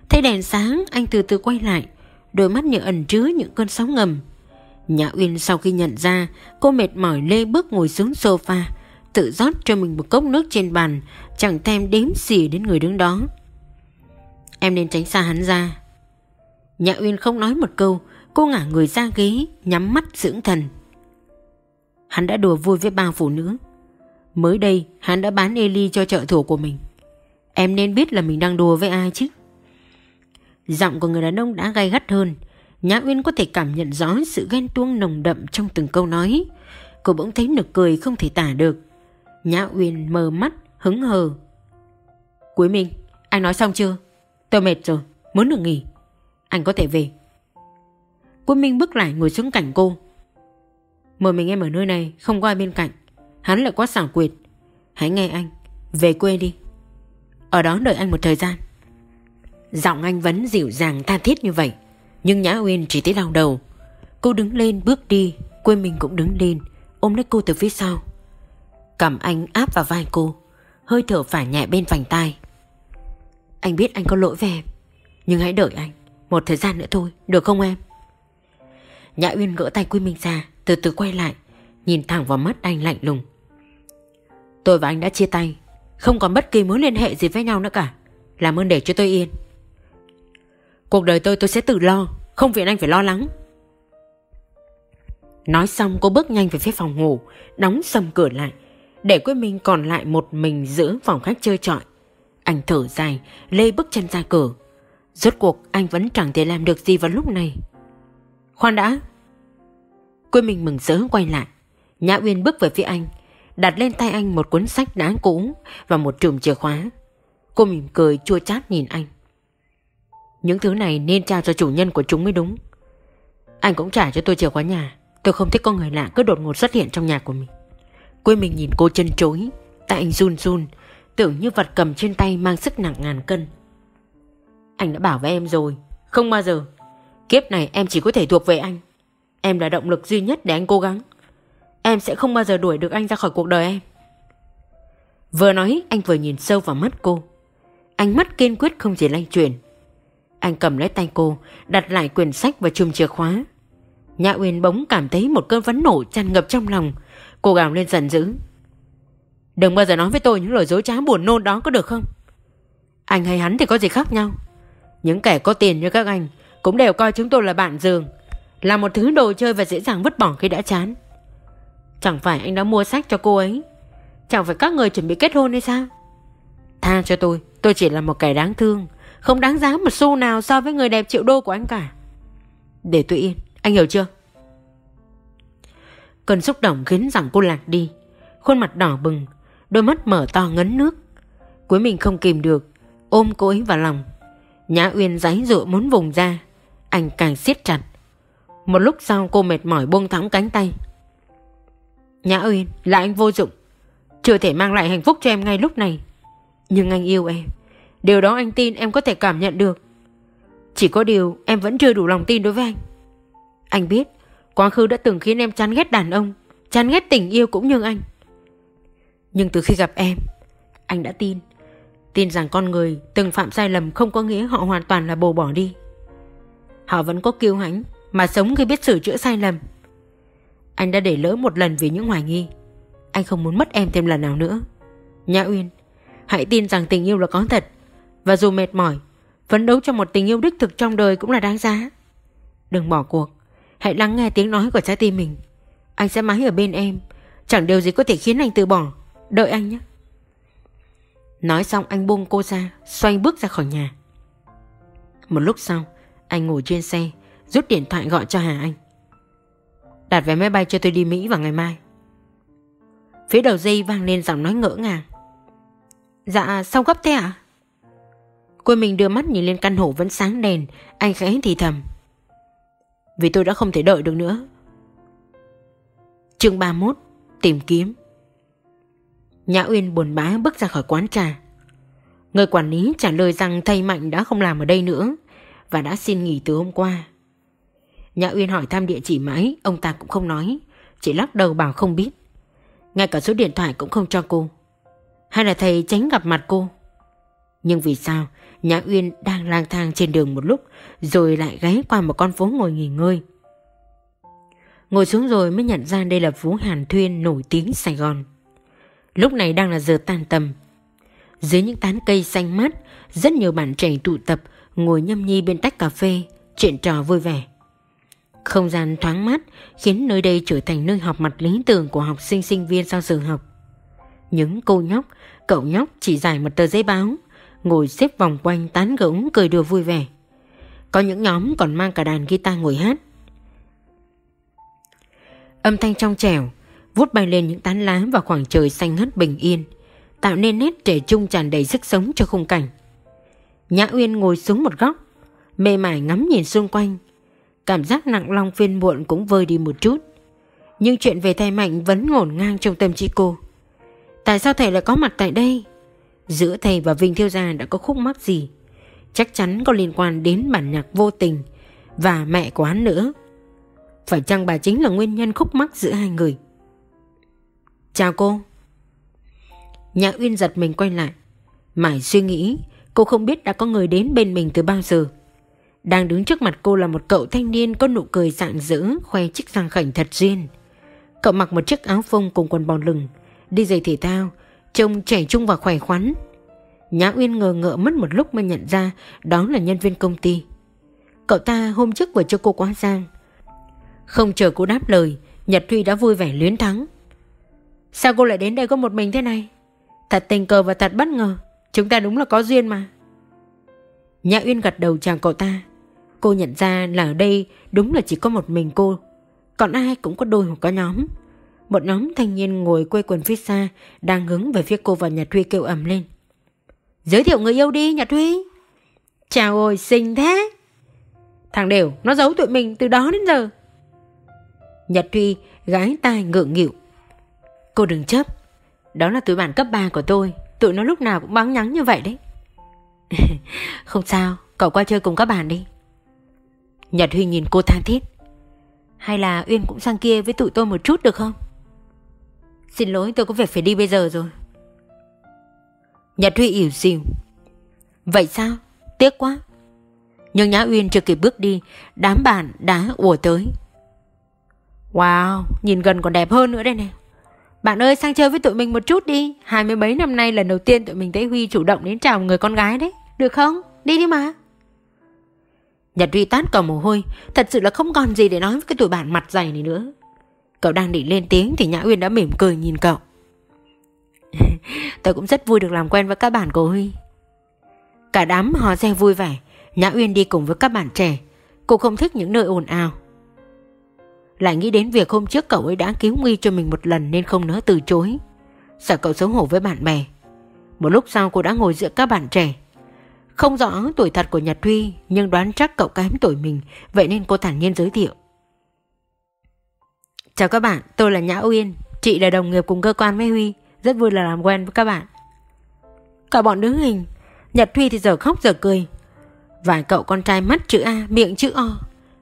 Thấy đèn sáng, anh từ từ quay lại, đôi mắt như ẩn chứa những cơn sóng ngầm. Nhã Uyên sau khi nhận ra, cô mệt mỏi lê bước ngồi xuống sofa, tự rót cho mình một cốc nước trên bàn, chẳng thèm đếm xỉa đến người đứng đó. Em nên tránh xa hắn ra. Nhã Uyên không nói một câu, cô ngả người ra ghế, nhắm mắt dưỡng thần. Hắn đã đùa vui với ba phụ nữ. Mới đây, hắn đã bán Eli cho trợ thủ của mình. Em nên biết là mình đang đùa với ai chứ. Giọng của người đàn ông đã gay gắt hơn. Nhã Uyên có thể cảm nhận rõ sự ghen tuông nồng đậm trong từng câu nói. Cô bỗng thấy nực cười không thể tả được. Nhã Uyên mờ mắt, hứng hờ. Quý Minh, anh nói xong chưa? Tôi mệt rồi, muốn được nghỉ. Anh có thể về. Quý Minh bước lại ngồi xuống cạnh cô. Mời mình em ở nơi này, không có ai bên cạnh. Hắn lại quá xảo quyệt. Hãy nghe anh, về quê đi. Ở đó đợi anh một thời gian. Giọng anh vẫn dịu dàng tha thiết như vậy. Nhưng Nhã Uyên chỉ thấy đau đầu. Cô đứng lên bước đi, quê mình cũng đứng lên, ôm lấy cô từ phía sau. Cầm anh áp vào vai cô, Hơi thở phả nhẹ bên vành tai. Anh biết anh có lỗi về em, Nhưng hãy đợi anh Một thời gian nữa thôi, được không em? Nhã Uyên gỡ tay Quy Minh ra, Từ từ quay lại, Nhìn thẳng vào mắt anh lạnh lùng. Tôi và anh đã chia tay, Không còn bất kỳ mối liên hệ gì với nhau nữa cả, Làm ơn để cho tôi yên. Cuộc đời tôi tôi sẽ tự lo, Không phiền anh phải lo lắng. Nói xong, cô bước nhanh về phía phòng ngủ, Đóng sầm cửa lại để quê mình còn lại một mình giữa phòng khách chơi trọi. Anh thở dài, lê bước chân ra cửa. Rốt cuộc anh vẫn chẳng thể làm được gì vào lúc này. Khoan đã. Quê mình mừng rỡ quay lại. Nhã Uyên bước về phía anh, đặt lên tay anh một cuốn sách đã cũ và một chùm chìa khóa. Cô mỉm cười chua chát nhìn anh. Những thứ này nên trao cho chủ nhân của chúng mới đúng. Anh cũng trả cho tôi chìa khóa nhà. Tôi không thích có người lạ cứ đột ngột xuất hiện trong nhà của mình. Quê mình nhìn cô chân chối. Tại anh run run, Tưởng như vật cầm trên tay mang sức nặng ngàn cân. Anh đã bảo với em rồi, Không bao giờ. Kiếp này em chỉ có thể thuộc về anh. Em là động lực duy nhất để anh cố gắng. Em sẽ không bao giờ đuổi được anh ra khỏi cuộc đời em. Vừa nói, anh vừa nhìn sâu vào mắt cô. Ánh mắt kiên quyết không gì lay chuyển. Anh cầm lấy tay cô, Đặt lại quyển sách và chùm chìa khóa. Nhã Uyên bỗng cảm thấy một cơn vấn nổ tràn ngập trong lòng. Cô gào lên giận dữ. Đừng bao giờ nói với tôi những lời dối trá buồn nôn đó có được không? Anh hay hắn thì có gì khác nhau. Những kẻ có tiền như các anh Cũng đều coi chúng tôi là bạn giường, Là một thứ đồ chơi và dễ dàng vứt bỏ khi đã chán. Chẳng phải anh đã mua sách cho cô ấy? Chẳng phải các người chuẩn bị kết hôn hay sao? Tha cho tôi Tôi chỉ là một kẻ đáng thương, Không đáng giá một xu nào so với người đẹp triệu đô của anh cả. Để tôi yên, Anh hiểu chưa? Cơn xúc động khiến rằng cô lạc đi. Khuôn mặt đỏ bừng, Đôi mắt mở to ngấn nước. Cuối mình không kìm được, Ôm cô ấy vào lòng. Nhã Uyên giấy dụa muốn vùng ra, Anh càng siết chặt. Một lúc sau cô mệt mỏi buông thõng cánh tay. Nhã Uyên, là anh vô dụng. Chưa thể mang lại hạnh phúc cho em ngay lúc này. Nhưng anh yêu em. Điều đó anh tin em có thể cảm nhận được. Chỉ có điều em vẫn chưa đủ lòng tin đối với anh. Anh biết Quá khứ đã từng khiến em chán ghét đàn ông, Chán ghét tình yêu cũng như anh. Nhưng từ khi gặp em, Anh đã tin Tin rằng con người từng phạm sai lầm Không có nghĩa họ hoàn toàn là bồ bỏ đi. Họ vẫn có kiêu hãnh Mà sống khi biết sửa chữa sai lầm. Anh đã để lỡ một lần vì những hoài nghi. Anh không muốn mất em thêm lần nào nữa. Nhã Uyên, Hãy tin rằng tình yêu là có thật. Và dù mệt mỏi, Phấn đấu cho một tình yêu đích thực trong đời cũng là đáng giá. Đừng bỏ cuộc. Hãy lắng nghe tiếng nói của trái tim mình. Anh sẽ mãi ở bên em. Chẳng điều gì có thể khiến anh từ bỏ. Đợi anh nhé. Nói xong, anh buông cô ra, Xoay bước ra khỏi nhà. Một lúc sau, Anh ngồi trên xe, Rút điện thoại gọi cho Hà Anh. Đặt vé máy bay cho tôi đi Mỹ vào ngày mai. Phía đầu dây vang lên giọng nói ngỡ ngàng. Dạ sao gấp thế ạ? À? Cô mình đưa mắt nhìn lên căn hộ vẫn sáng đèn. Anh khẽ thì thầm. Vì tôi đã không thể đợi được nữa. Chương 31 Tìm kiếm. Nhã Uyên buồn bã bước ra khỏi quán trà. Người quản lý trả lời rằng thầy Mạnh đã không làm ở đây nữa Và đã xin nghỉ từ hôm qua. Nhã Uyên hỏi thăm địa chỉ mãi, Ông ta cũng không nói, Chỉ lắc đầu bảo không biết. Ngay cả số điện thoại cũng không cho cô. Hay là thầy tránh gặp mặt cô? Nhưng vì sao? Nhã Uyên đang lang thang trên đường một lúc, Rồi lại ghé qua một con phố ngồi nghỉ ngơi. Ngồi xuống rồi mới nhận ra đây là phố Hàn Thuyên nổi tiếng Sài Gòn. Lúc này đang là giờ tan tầm. Dưới những tán cây xanh mát, Rất nhiều bạn trẻ tụ tập Ngồi nhâm nhi bên tách cà phê, Chuyện trò vui vẻ. Không gian thoáng mát Khiến nơi đây trở thành nơi họp mặt lý tưởng Của học sinh sinh viên sau giờ học. Những cô nhóc, Cậu nhóc chỉ giải một tờ giấy báo Ngồi xếp vòng quanh tán gẫu cười đùa vui vẻ Có những nhóm còn mang cả đàn guitar ngồi hát Âm thanh trong trẻo vút bay lên những tán lá và khoảng trời xanh ngắt bình yên, tạo nên nét trẻ trung tràn đầy sức sống cho khung cảnh. Nhã Uyên ngồi xuống một góc, mê mải ngắm nhìn xung quanh. Cảm giác nặng lòng phiên muộn cũng vơi đi một chút. Nhưng chuyện về thầy Mạnh vẫn ngổn ngang trong tâm trí cô. Tại sao thầy lại có mặt tại đây? Giữa thầy và Vinh Thiêu Gia đã có khúc mắc gì? Chắc chắn có liên quan đến bản nhạc vô tình và mẹ của hắn nữa. Phải chăng bà chính là nguyên nhân khúc mắc giữa hai người? Chào cô nhà Uyên giật mình quay lại Mãi suy nghĩ, Cô không biết đã có người đến bên mình từ bao giờ Đang đứng trước mặt cô là một cậu thanh niên Có nụ cười rạng rỡ, Khoe chiếc răng khảnh thật duyên Cậu mặc một chiếc áo phông cùng quần bò lừng, Đi giày thể thao Trông trẻ trung và khỏe khoắn. Nhã Uyên ngờ ngợ mất một lúc mới nhận ra Đó là nhân viên công ty. Cậu ta hôm trước vừa cho cô quá giang Không chờ cô đáp lời, Nhật huy đã vui vẻ luyến thắng. Sao cô lại đến đây có một mình thế này? Thật tình cờ và thật bất ngờ, Chúng ta đúng là có duyên mà. Nhã Uyên gật đầu chào cậu ta. Cô nhận ra là ở đây đúng là chỉ có một mình cô. Còn ai cũng có đôi hoặc có nhóm. Một nhóm thanh niên ngồi quây quần phía xa, Đang hướng về phía cô và Nhật Huy kêu ầm lên. Giới thiệu người yêu đi, Nhật Huy. Chào ôi, xinh thế. Thằng đều, nó giấu tụi mình từ đó đến giờ. Nhật Huy gái tai ngượng nghịu. Cô đừng chấp, Đó là tụi bạn cấp 3 của tôi, Tụi nó lúc nào cũng bắn nhắn như vậy đấy. Không sao, Cậu qua chơi cùng các bạn đi. Nhật Huy nhìn cô than thiết. Hay là Uyên cũng sang kia với tụi tôi một chút được không? Xin lỗi, tôi có việc phải đi bây giờ rồi. Nhật Huy ỉu xìu. Vậy sao? Tiếc quá. Nhưng Nhã Uyên chưa kịp bước đi, Đám bạn đã ùa tới. Wow, Nhìn gần còn đẹp hơn nữa đây nè bạn ơi, sang chơi với tụi mình một chút đi. Hai mươi mấy năm nay lần đầu tiên tụi mình thấy Huy chủ động đến chào người con gái đấy. Được không? Đi đi mà. Nhật Huy tát cầu mồ hôi. Thật sự là không còn gì để nói với cái tụi bạn mặt dày này nữa. Cậu đang định lên tiếng Thì Nhã Uyên đã mỉm cười nhìn cậu. Tôi cũng rất vui được làm quen với các bạn của Huy. Cả đám hò xe vui vẻ, Nhã Uyên đi cùng với các bạn trẻ. Cô không thích những nơi ồn ào. Lại nghĩ đến việc hôm trước cậu ấy đã cứu nguy cho mình một lần nên không nỡ từ chối. Sợ cậu xấu hổ với bạn bè. Một lúc sau cô đã ngồi giữa các bạn trẻ. Không rõ tuổi thật của Nhật Huy, Nhưng đoán chắc cậu kém tuổi mình, Vậy nên cô thản nhiên giới thiệu. Chào các bạn, tôi là Nhã Uyên. Chị là đồng nghiệp cùng cơ quan với Huy. Rất vui là làm quen với các bạn. Cả bọn đứng hình. Nhật Huy thì giờ khóc giờ cười. Vài cậu con trai mắt chữ A, miệng chữ O.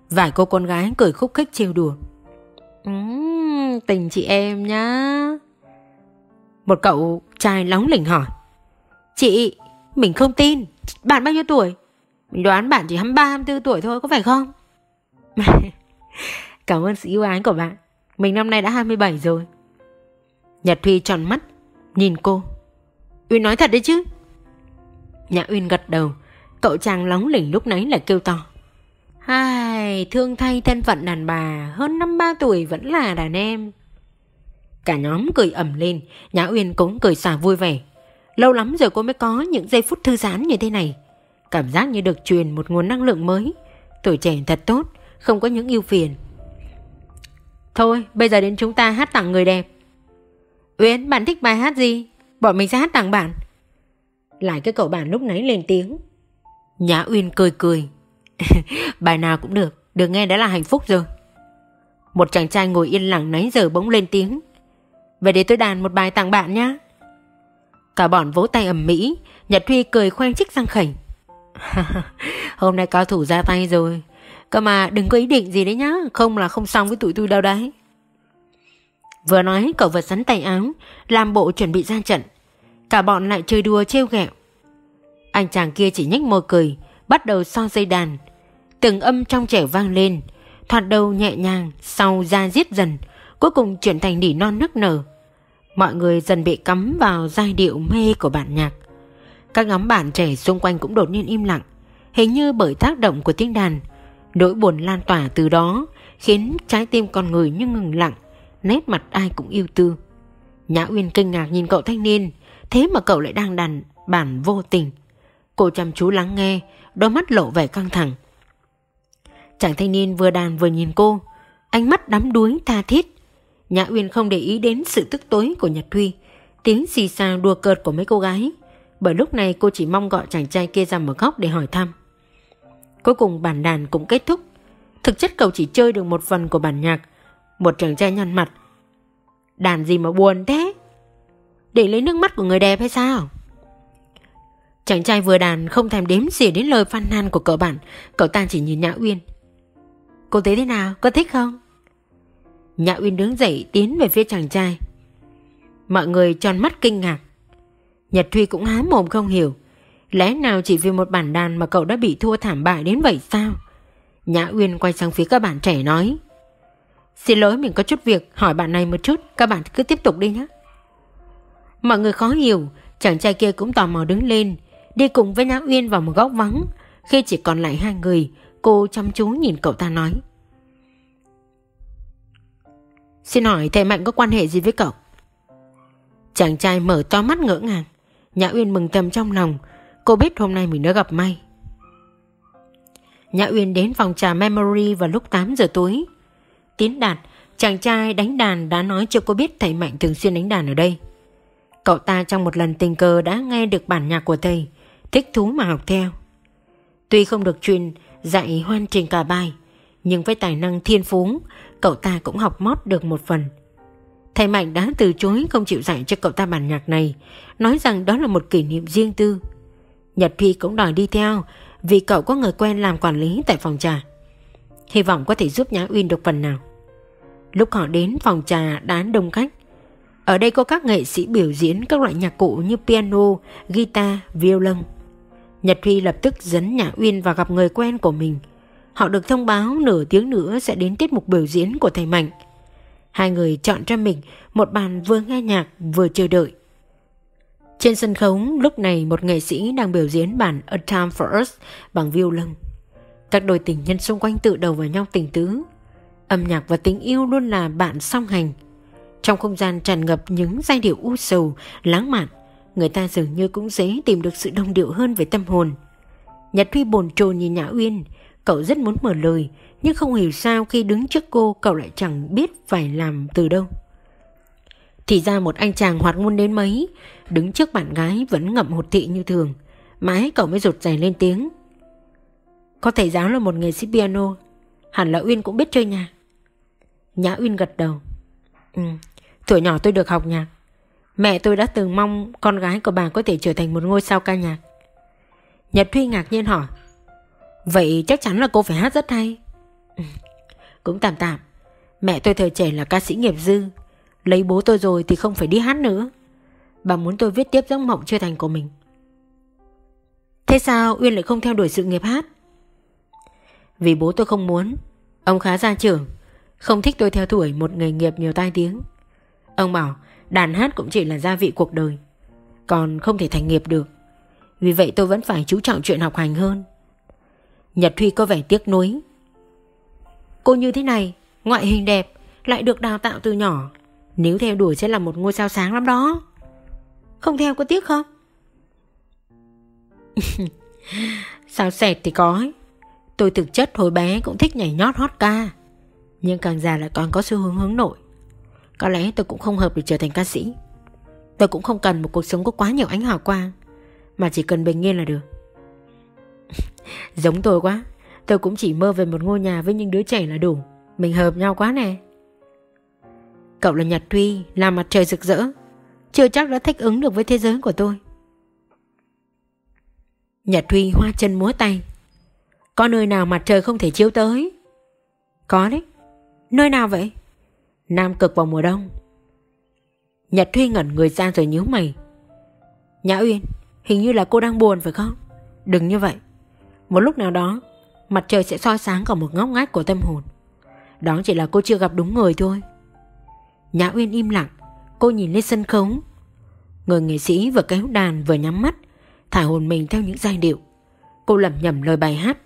Vài cô con gái cười khúc khích trêu đùa. Uhm, Tình chị em nhá. Một cậu trai lóng lỉnh hỏi. Chị, mình không tin. Bạn bao nhiêu tuổi? Mình đoán bạn chỉ 23, 24 tuổi thôi, có phải không? Cảm ơn sự yêu ái của bạn. Mình năm nay đã 27 rồi. Nhật Thuy tròn mắt, nhìn cô. Uyên nói thật đấy chứ? Nhã Uyên gật đầu, cậu chàng lóng lỉnh lúc nãy lại kêu to. Hai, thương thay thân phận đàn bà, hơn năm ba tuổi vẫn là đàn em. Cả nhóm cười ẩm lên, Nhã Uyên cũng cười xả vui vẻ. Lâu lắm rồi cô mới có những giây phút thư giãn như thế này. Cảm giác như được truyền một nguồn năng lượng mới. Tuổi trẻ thật tốt, không có những ưu phiền. Thôi, bây giờ đến chúng ta hát tặng người đẹp. Uyên, bạn thích bài hát gì? Bọn mình sẽ hát tặng bạn. Lại cái cậu bạn lúc nãy lên tiếng. Nhã Uyên cười cười. bài nào cũng được, được nghe đã là hạnh phúc rồi. Một chàng trai ngồi yên lặng nãy giờ bỗng lên tiếng. Vậy để tôi đàn một bài tặng bạn nhé. Cả bọn vỗ tay ầm mỹ, Nhật huy cười khoen chiếc răng khảnh. Hôm nay cao thủ ra tay rồi. Cơ mà đừng có ý định gì đấy nhá, không là không xong với tụi tôi đâu đấy. Vừa nói cậu vừa sắn tay áo, làm bộ chuẩn bị ra trận. Cả bọn lại chơi đùa trêu ghẹo. Anh chàng kia chỉ nhếch môi cười, bắt đầu so dây đàn. Từng âm trong trẻo vang lên, thoạt đầu nhẹ nhàng, sau ra giết dần, cuối cùng chuyển thành nỉ non nức nở. Mọi người dần bị cắm vào giai điệu mê của bản nhạc. Các nhóm bạn trẻ xung quanh cũng đột nhiên im lặng, hình như bởi tác động của tiếng đàn. Nỗi buồn lan tỏa từ đó khiến trái tim con người như ngừng lặng, nét mặt ai cũng yêu tư. Nhã Uyên kinh ngạc nhìn cậu thanh niên, thế mà cậu lại đang đàn bản vô tình. Cô chăm chú lắng nghe, đôi mắt lộ vẻ căng thẳng. Chàng thanh niên vừa đàn vừa nhìn cô, ánh mắt đắm đuối tha thiết. Nhã Uyên không để ý đến sự tức tối của Nhật huy tiếng xì xào đùa cợt của mấy cô gái. Bởi lúc này cô chỉ mong gọi chàng trai kia ra một góc để hỏi thăm. Cuối cùng bản đàn cũng kết thúc. Thực chất cậu chỉ chơi được một phần của bản nhạc. Một chàng trai nhăn mặt. Đàn gì mà buồn thế? Để lấy nước mắt của người đẹp hay sao? Chàng trai vừa đàn không thèm đếm gì đến lời phàn nàn của cậu bạn. Cậu ta chỉ nhìn Nhã Uyên. Cô thấy thế nào? Có thích không? Nhã Uyên đứng dậy tiến về phía chàng trai. Mọi người tròn mắt kinh ngạc. Nhật Thuy cũng há mồm không hiểu. Lẽ nào chỉ vì một bản đàn mà cậu đã bị thua thảm bại đến vậy sao? Nhã Uyên quay sang phía các bạn trẻ nói. Xin lỗi mình có chút việc hỏi bạn này một chút, các bạn cứ tiếp tục đi nhé. Mọi người khó hiểu, chàng trai kia cũng tò mò đứng lên, đi cùng với Nhã Uyên vào một góc vắng. Khi chỉ còn lại hai người, cô chăm chú nhìn cậu ta nói. Xin hỏi thầy Mạnh có quan hệ gì với cậu? Chàng trai mở to mắt ngỡ ngàng. Nhã Uyên mừng thầm trong lòng. Cô biết hôm nay mình đã gặp may. Nhã Uyên đến phòng trà Memory vào lúc 8 giờ tối. Tiến Đạt, chàng trai đánh đàn đã nói cho cô biết thầy Mạnh thường xuyên đánh đàn ở đây. Cậu ta trong một lần tình cờ đã nghe được bản nhạc của thầy, thích thú mà học theo. Tuy không được truyền dạy hoàn chỉnh cả bài, nhưng với tài năng thiên phú, cậu ta cũng học mót được một phần. Thầy Mạnh đã từ chối không chịu dạy cho cậu ta bản nhạc này, nói rằng đó là một kỷ niệm riêng tư. Nhật Phi cũng đòi đi theo vì cậu có người quen làm quản lý tại phòng trà. Hy vọng có thể giúp Nhã Uyên được phần nào. Lúc họ đến phòng trà đán đông khách, ở đây có các nghệ sĩ biểu diễn các loại nhạc cụ như piano, guitar, violon. Nhật Huy lập tức dẫn Nhã Uyên vào gặp người quen của mình. Họ được thông báo nửa tiếng nữa sẽ đến tiết mục biểu diễn của thầy Mạnh. Hai người chọn cho mình một bàn vừa nghe nhạc vừa chờ đợi. Trên sân khấu lúc này một nghệ sĩ đang biểu diễn bản A Time For Us bằng violon. Các đôi tình nhân xung quanh tự đầu vào nhau tình tứ. Âm nhạc và tình yêu luôn là bạn song hành. Trong không gian tràn ngập những giai điệu u sầu, lãng mạn, người ta dường như cũng dễ tìm được sự đồng điệu hơn về tâm hồn. Nhật Huy bồn chồn nhìn Nhã Uyên, cậu rất muốn mở lời, nhưng không hiểu sao khi đứng trước cô cậu lại chẳng biết phải làm từ đâu. Thì ra một anh chàng hoạt ngôn đến mấy, đứng trước bạn gái vẫn ngậm hụt thị như thường, mãi cậu mới rụt rè lên tiếng. Có thầy giáo là một nghệ sĩ piano, hẳn là Uyên cũng biết chơi nhạc. Nhã Uyên gật đầu. Ừ, tuổi nhỏ tôi được học nhạc. Mẹ tôi đã từng mong con gái của bà có thể trở thành một ngôi sao ca nhạc. Nhật huy ngạc nhiên hỏi. Vậy chắc chắn là cô phải hát rất hay. Ừ, cũng tạm tạm. Mẹ tôi thời trẻ là ca sĩ nghiệp dư. Lấy bố tôi rồi thì không phải đi hát nữa. Bà muốn tôi viết tiếp giấc mộng chưa thành của mình. Thế sao Uyên lại không theo đuổi sự nghiệp hát? Vì bố tôi không muốn, Ông khá gia trưởng, Không thích tôi theo đuổi một nghề nghiệp nhiều tai tiếng Ông bảo, đàn hát cũng chỉ là gia vị cuộc đời, Còn không thể thành nghiệp được Vì vậy tôi vẫn phải chú trọng chuyện học hành hơn Nhật Thuy có vẻ tiếc nuối Cô như thế này, Ngoại hình đẹp, Lại được đào tạo từ nhỏ nếu theo đuổi sẽ là một ngôi sao sáng lắm đó. Không theo có tiếc không? Sao sẹt thì có. Ấy. Tôi thực chất hồi bé cũng thích nhảy nhót hót ca, Nhưng càng già lại còn có xu hướng hướng nội. Có lẽ tôi cũng không hợp để trở thành ca sĩ. Tôi cũng không cần một cuộc sống có quá nhiều ánh hào quang, Mà chỉ cần bình yên là được. Giống tôi quá, Tôi cũng chỉ mơ về một ngôi nhà với những đứa trẻ là đủ. Mình hợp nhau quá nè. Cậu là Nhật Huy, Là mặt trời rực rỡ. Chưa chắc đã thích ứng được với thế giới của tôi. Nhật Huy hoa chân múa tay. Có nơi nào mặt trời không thể chiếu tới? Có đấy. Nơi nào vậy? Nam cực vào mùa đông. Nhật Huy ngẩn người ra rồi nhíu mày. Nhã Uyên Hình như là cô đang buồn phải không? Đừng như vậy. Một lúc nào đó Mặt trời sẽ soi sáng cả một ngóc ngách của tâm hồn. Đó chỉ là cô chưa gặp đúng người thôi. Nhã Uyên im lặng, Cô nhìn lên sân khấu. Người nghệ sĩ vừa kéo đàn vừa nhắm mắt, Thả hồn mình theo những giai điệu. Cô lẩm nhẩm lời bài hát.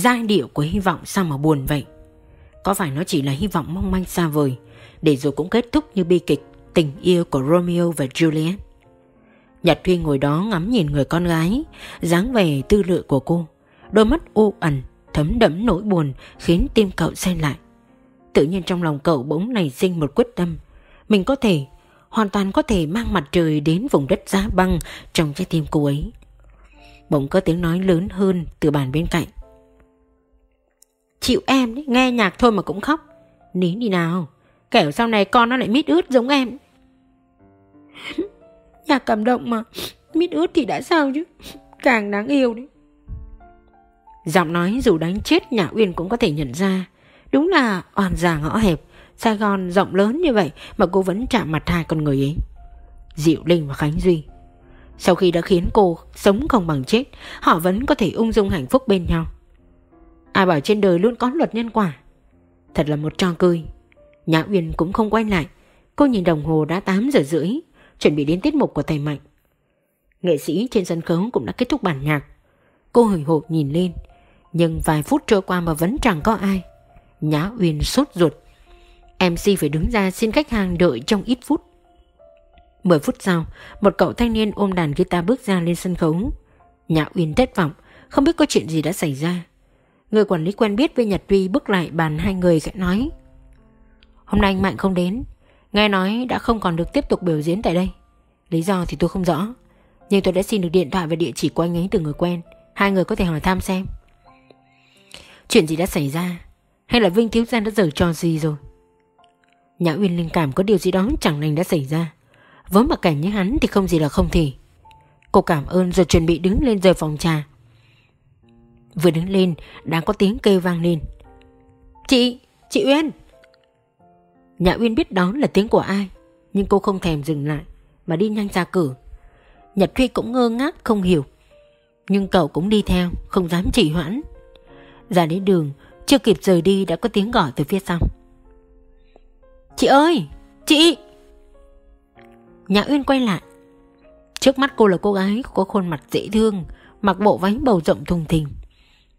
Giai điệu của hy vọng sao mà buồn vậy? Có phải nó chỉ là hy vọng mong manh xa vời, Để rồi cũng kết thúc như bi kịch Tình yêu của Romeo và Juliet? Nhật Thuy ngồi đó ngắm nhìn người con gái, dáng vẻ tư lự của cô. Đôi mắt u ẩn, Thấm đẫm nỗi buồn, Khiến tim cậu xen lại. Tự nhiên trong lòng cậu bỗng nảy sinh một quyết tâm. Mình có thể, Hoàn toàn có thể mang mặt trời đến vùng đất giá băng Trong trái tim cô ấy. Bỗng có tiếng nói lớn hơn từ bàn bên cạnh. Chịu em đấy, nghe nhạc thôi mà cũng khóc. Nín đi nào, kẻo sau này con nó lại mít ướt giống em. Nhạc cảm động mà, mít ướt thì đã sao chứ, càng đáng yêu đấy. Giọng nói dù đánh chết nhà Uyên cũng có thể nhận ra, đúng là oan già ngõ hẹp, Sài Gòn rộng lớn như vậy mà cô vẫn chạm mặt hai con người ấy. Diệu Linh và Khánh Duy. Sau khi đã khiến cô sống không bằng chết, họ vẫn có thể ung dung hạnh phúc bên nhau. Ai bảo trên đời luôn có luật nhân quả. Thật là một trò cười. Nhã Uyên cũng không quay lại. Cô nhìn đồng hồ đã 8 giờ rưỡi, Chuẩn bị đến tiết mục của thầy Mạnh. Nghệ sĩ trên sân khấu cũng đã kết thúc bản nhạc. Cô hồi hộp nhìn lên, Nhưng vài phút trôi qua mà vẫn chẳng có ai. Nhã Uyên sốt ruột. MC phải đứng ra xin khách hàng đợi trong ít phút. 10 phút sau, Một cậu thanh niên ôm đàn guitar bước ra lên sân khấu. Nhã Uyên thất vọng, Không biết có chuyện gì đã xảy ra. Người quản lý quen biết với Nhật Duy bước lại bàn hai người sẽ nói. Hôm nay anh Mạnh không đến. Nghe nói đã không còn được tiếp tục biểu diễn tại đây. Lý do thì tôi không rõ. Nhưng tôi đã xin được điện thoại và địa chỉ của anh ấy từ người quen. Hai người có thể hỏi thăm xem. Chuyện gì đã xảy ra? Hay là Vinh Thiếu Gia đã giở trò gì rồi? Nhã Uyên linh cảm có điều gì đó chẳng lành đã xảy ra. Với mà cảnh như hắn thì không gì là không thể. Cô cảm ơn rồi chuẩn bị đứng lên rời phòng trà. Vừa đứng lên đã có tiếng kêu vang lên. Chị, chị Uyên. Nhã Uyên biết đó là tiếng của ai Nhưng cô không thèm dừng lại Mà đi nhanh ra cửa. Nhật Thuy cũng ngơ ngác không hiểu. Nhưng cậu cũng đi theo Không dám trì hoãn. Ra đến đường Chưa kịp rời đi đã có tiếng gọi từ phía sau. Chị ơi Chị! Nhã Uyên quay lại. Trước mắt cô là cô gái có khuôn mặt dễ thương Mặc bộ váy bầu rộng thùng thình.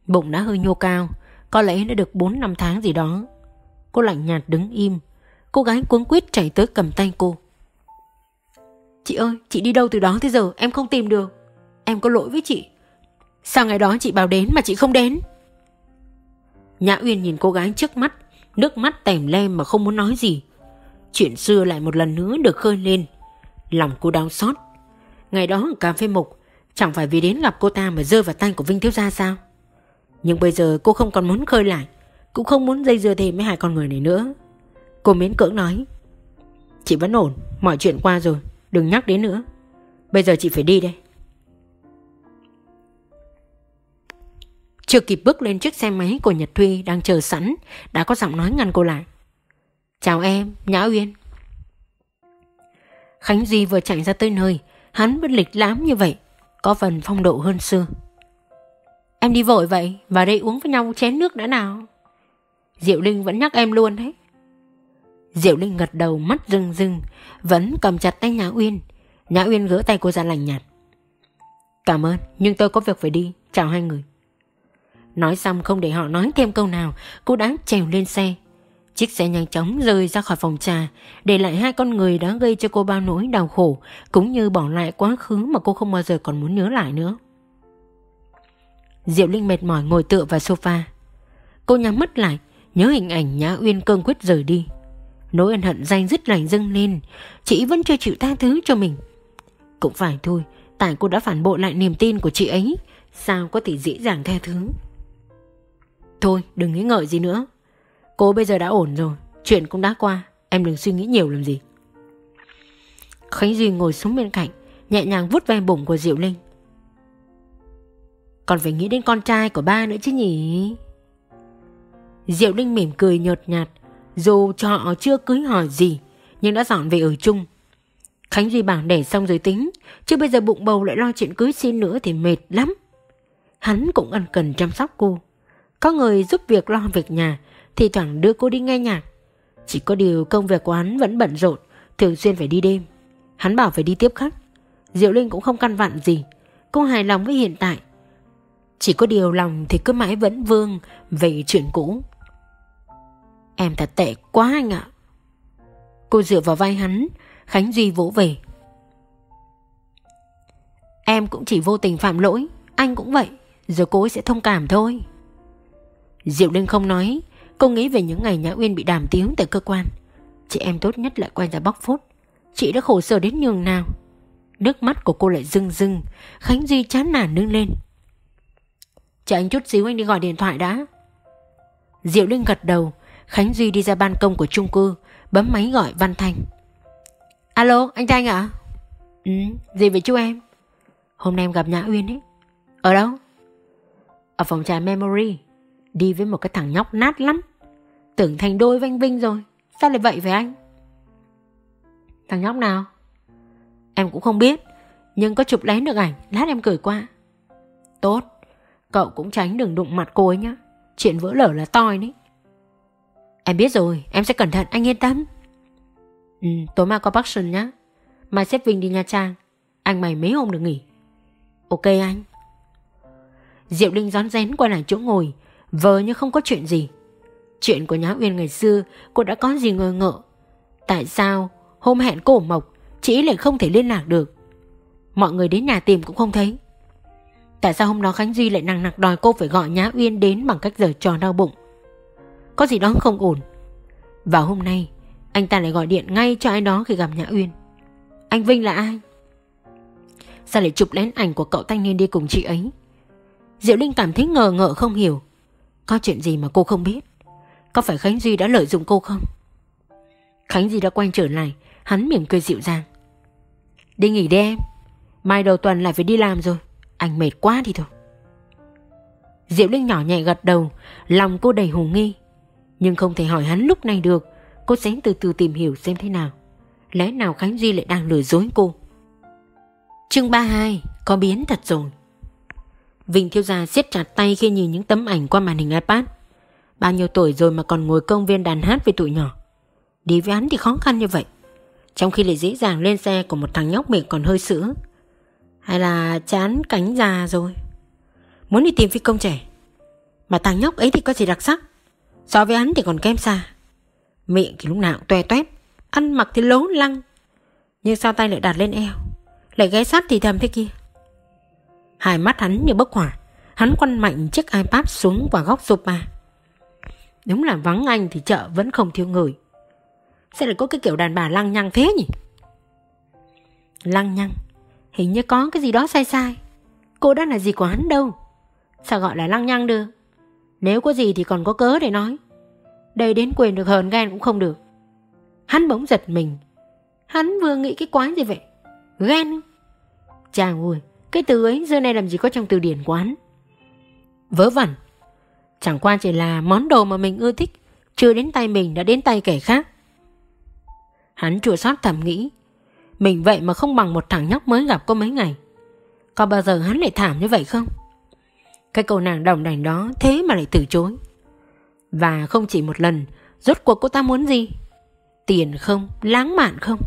Bụng đã hơi nhô cao Có lẽ đã được 4 năm tháng gì đó. Cô lạnh nhạt đứng im Cô gái cuống quýt chạy tới cầm tay cô. Chị ơi chị đi đâu từ đó tới giờ? Em không tìm được. Em có lỗi với chị. Sao ngày đó chị bảo đến mà chị không đến? Nhã Uyên nhìn cô gái trước mắt Nước mắt tèm lem mà không muốn nói gì. Chuyện xưa lại một lần nữa được khơi lên. Lòng cô đau xót. Ngày đó ở cà phê mục Chẳng phải vì đến gặp cô ta mà rơi vào tay của Vinh Thiếu Gia sao nhưng bây giờ cô không còn muốn khơi lại Cũng không muốn dây dưa thêm với hai con người này nữa. Cô miễn cưỡng nói Chị vẫn ổn Mọi chuyện qua rồi Đừng nhắc đến nữa. Bây giờ chị phải đi đây. Chưa kịp bước lên chiếc xe máy của Nhật Thuy đang chờ sẵn Đã có giọng nói ngăn cô lại. Chào em, Nhã Uyên. Khánh Duy vừa chạy ra tới nơi Hắn vẫn lịch lãm như vậy Có phần phong độ hơn xưa. Em đi vội vậy, Vào đây uống với nhau chén nước đã nào. Diệu Linh vẫn nhắc em luôn đấy. Diệu Linh gật đầu, mắt rưng rưng, Vẫn cầm chặt tay Nhã Uyên. Nhã Uyên gỡ tay cô ra lành nhạt. Cảm ơn, nhưng tôi có việc phải đi. Chào hai người. Nói xong không để họ nói thêm câu nào, Cô đã trèo lên xe. Chiếc xe nhanh chóng rơi ra khỏi phòng trà, Để lại hai con người đã gây cho cô bao nỗi đau khổ, Cũng như bỏ lại quá khứ mà cô không bao giờ còn muốn nhớ lại nữa. Diệu Linh mệt mỏi ngồi tựa vào sofa. Cô nhắm mắt lại, Nhớ hình ảnh Nhã Uyên cương quyết rời đi. Nỗi ân hận danh dứt lành dâng lên, Chị vẫn chưa chịu tha thứ cho mình. Cũng phải thôi, Tại cô đã phản bội lại niềm tin của chị ấy, Sao có thể dễ dàng tha thứ? Thôi, đừng nghĩ ngợi gì nữa. Cô bây giờ đã ổn rồi, Chuyện cũng đã qua, Em đừng suy nghĩ nhiều làm gì. Khánh Duy ngồi xuống bên cạnh, Nhẹ nhàng vuốt ve bụng của Diệu Linh. Còn phải nghĩ đến con trai của ba nữa chứ nhỉ Diệu Linh mỉm cười nhợt nhạt Dù cho họ chưa cưới hỏi gì Nhưng đã dọn về ở chung Khánh Duy bảo để xong rồi tính Chứ bây giờ bụng bầu lại lo chuyện cưới xin nữa thì mệt lắm Hắn cũng ân cần chăm sóc cô Có người giúp việc lo việc nhà thì thoảng đưa cô đi nghe nhạc. Chỉ có điều công việc của hắn vẫn bận rộn, thường xuyên phải đi đêm. Hắn bảo phải đi tiếp khách. Diệu Linh cũng không căn vặn gì, cô hài lòng với hiện tại. Chỉ có điều lòng thì cứ mãi vẫn vương về chuyện cũ. Em thật tệ quá anh ạ. Cô dựa vào vai hắn, Khánh Duy vỗ về. Em cũng chỉ vô tình phạm lỗi, anh cũng vậy, rồi cô ấy sẽ thông cảm thôi. Diệu Linh không nói, Cô nghĩ về những ngày Nhã Uyên bị đàm tiếng tại cơ quan Chị em tốt nhất lại quay ra bóc phốt Chị đã khổ sở đến nhường nào Nước mắt của cô lại rưng rưng Khánh Duy chán nản nương lên Chờ anh chút xíu anh đi gọi điện thoại đã. Diệu Linh gật đầu. Khánh Duy đi ra ban công của chung cư, Bấm máy gọi Văn Thanh. Alo, anh Thanh ạ? À? Ừ gì vậy chú em? Hôm nay em gặp Nhã Uyên ấy. Ở đâu? Ở phòng trà Memory. Đi với một cái thằng nhóc nát lắm. Tưởng thành đôi với anh Vinh rồi. Sao lại vậy với anh? Thằng nhóc nào? Em cũng không biết, Nhưng có chụp lén được ảnh, Lát em gửi qua. Tốt. Cậu cũng tránh đừng đụng mặt cô ấy nhá. Chuyện vỡ lở là toi đấy. Em biết rồi, Em sẽ cẩn thận, anh yên tâm. Ừ tối mai có Bắc nhá. Mai xếp Vinh đi Nha Trang. Anh mày mấy hôm được nghỉ? Ok anh. Diệu Linh rón rén quay lại chỗ ngồi, Vờ như không có chuyện gì. Chuyện của Nhã Uyên ngày xưa, Cô đã có gì ngờ ngợ. Tại sao hôm hẹn cổ mộc, Chị lại không thể liên lạc được? Mọi người đến nhà tìm cũng không thấy. Tại sao hôm đó Khánh Duy lại nặng nặc đòi cô phải gọi Nhã Uyên đến bằng cách giở trò đau bụng? Có gì đó không ổn. Và hôm nay, Anh ta lại gọi điện ngay cho ai đó khi gặp Nhã Uyên. Anh Vinh là ai? Sao lại chụp lén ảnh của cậu thanh niên đi cùng chị ấy? Diệu Linh cảm thấy ngờ ngợ không hiểu. Có chuyện gì mà cô không biết? Có phải Khánh Duy đã lợi dụng cô không? Khánh Duy đã quay trở lại, Hắn mỉm cười dịu dàng. Đi nghỉ đi em. Mai đầu tuần lại phải đi làm rồi. Anh mệt quá đi thôi Diệu Linh nhỏ nhẹ gật đầu, Lòng cô đầy hồ nghi Nhưng không thể hỏi hắn lúc này được, Cô sẽ từ từ tìm hiểu xem thế nào Lẽ nào Khánh Duy lại đang lừa dối cô Chương 32 Có biến thật rồi Vinh Thiêu Gia siết chặt tay khi nhìn những tấm ảnh qua màn hình iPad. Bao nhiêu tuổi rồi mà còn ngồi công viên đàn hát với tụi nhỏ. Đi với hắn thì khó khăn như vậy. Trong khi lại dễ dàng lên xe của một thằng nhóc miệng còn hơi sữa. Hay là chán cánh già rồi. Muốn đi tìm phi công trẻ. Mà thằng nhóc ấy thì có gì đặc sắc. So với hắn thì còn kém xa. Miệng thì lúc nào cũng toe toét. Ăn mặc thì lố lăng. Nhưng sao tay lại đặt lên eo. Lại ghé sát thì thầm thế kia. Hai mắt hắn như bốc hỏa Hắn quăng mạnh chiếc iPad xuống vào góc sofa Đúng là vắng anh thì chợ vẫn không thiếu người Sẽ lại có cái kiểu đàn bà lăng nhăng thế nhỉ Lăng nhăng Hình như có cái gì đó sai sai. Cô đã là gì của hắn đâu? Sao gọi là lăng nhăng được? Nếu có gì thì còn có cớ để nói. Đây đến quyền được hờn ghen cũng không được. Hắn bỗng giật mình. Hắn vừa nghĩ cái quái gì vậy? Ghen Chàng ui cái từ ấy giờ này làm gì có trong từ điển quán Vớ vẩn. Chẳng qua chỉ là món đồ mà mình ưa thích. Chưa đến tay mình đã đến tay kẻ khác. Hắn chua xót thầm nghĩ. Mình vậy mà không bằng một thằng nhóc mới gặp có mấy ngày. Có bao giờ hắn lại thảm như vậy không? Cái cô nàng đồng đành đó Thế mà lại từ chối. Và không chỉ một lần Rốt cuộc cô ta muốn gì? Tiền không, lãng mạn không?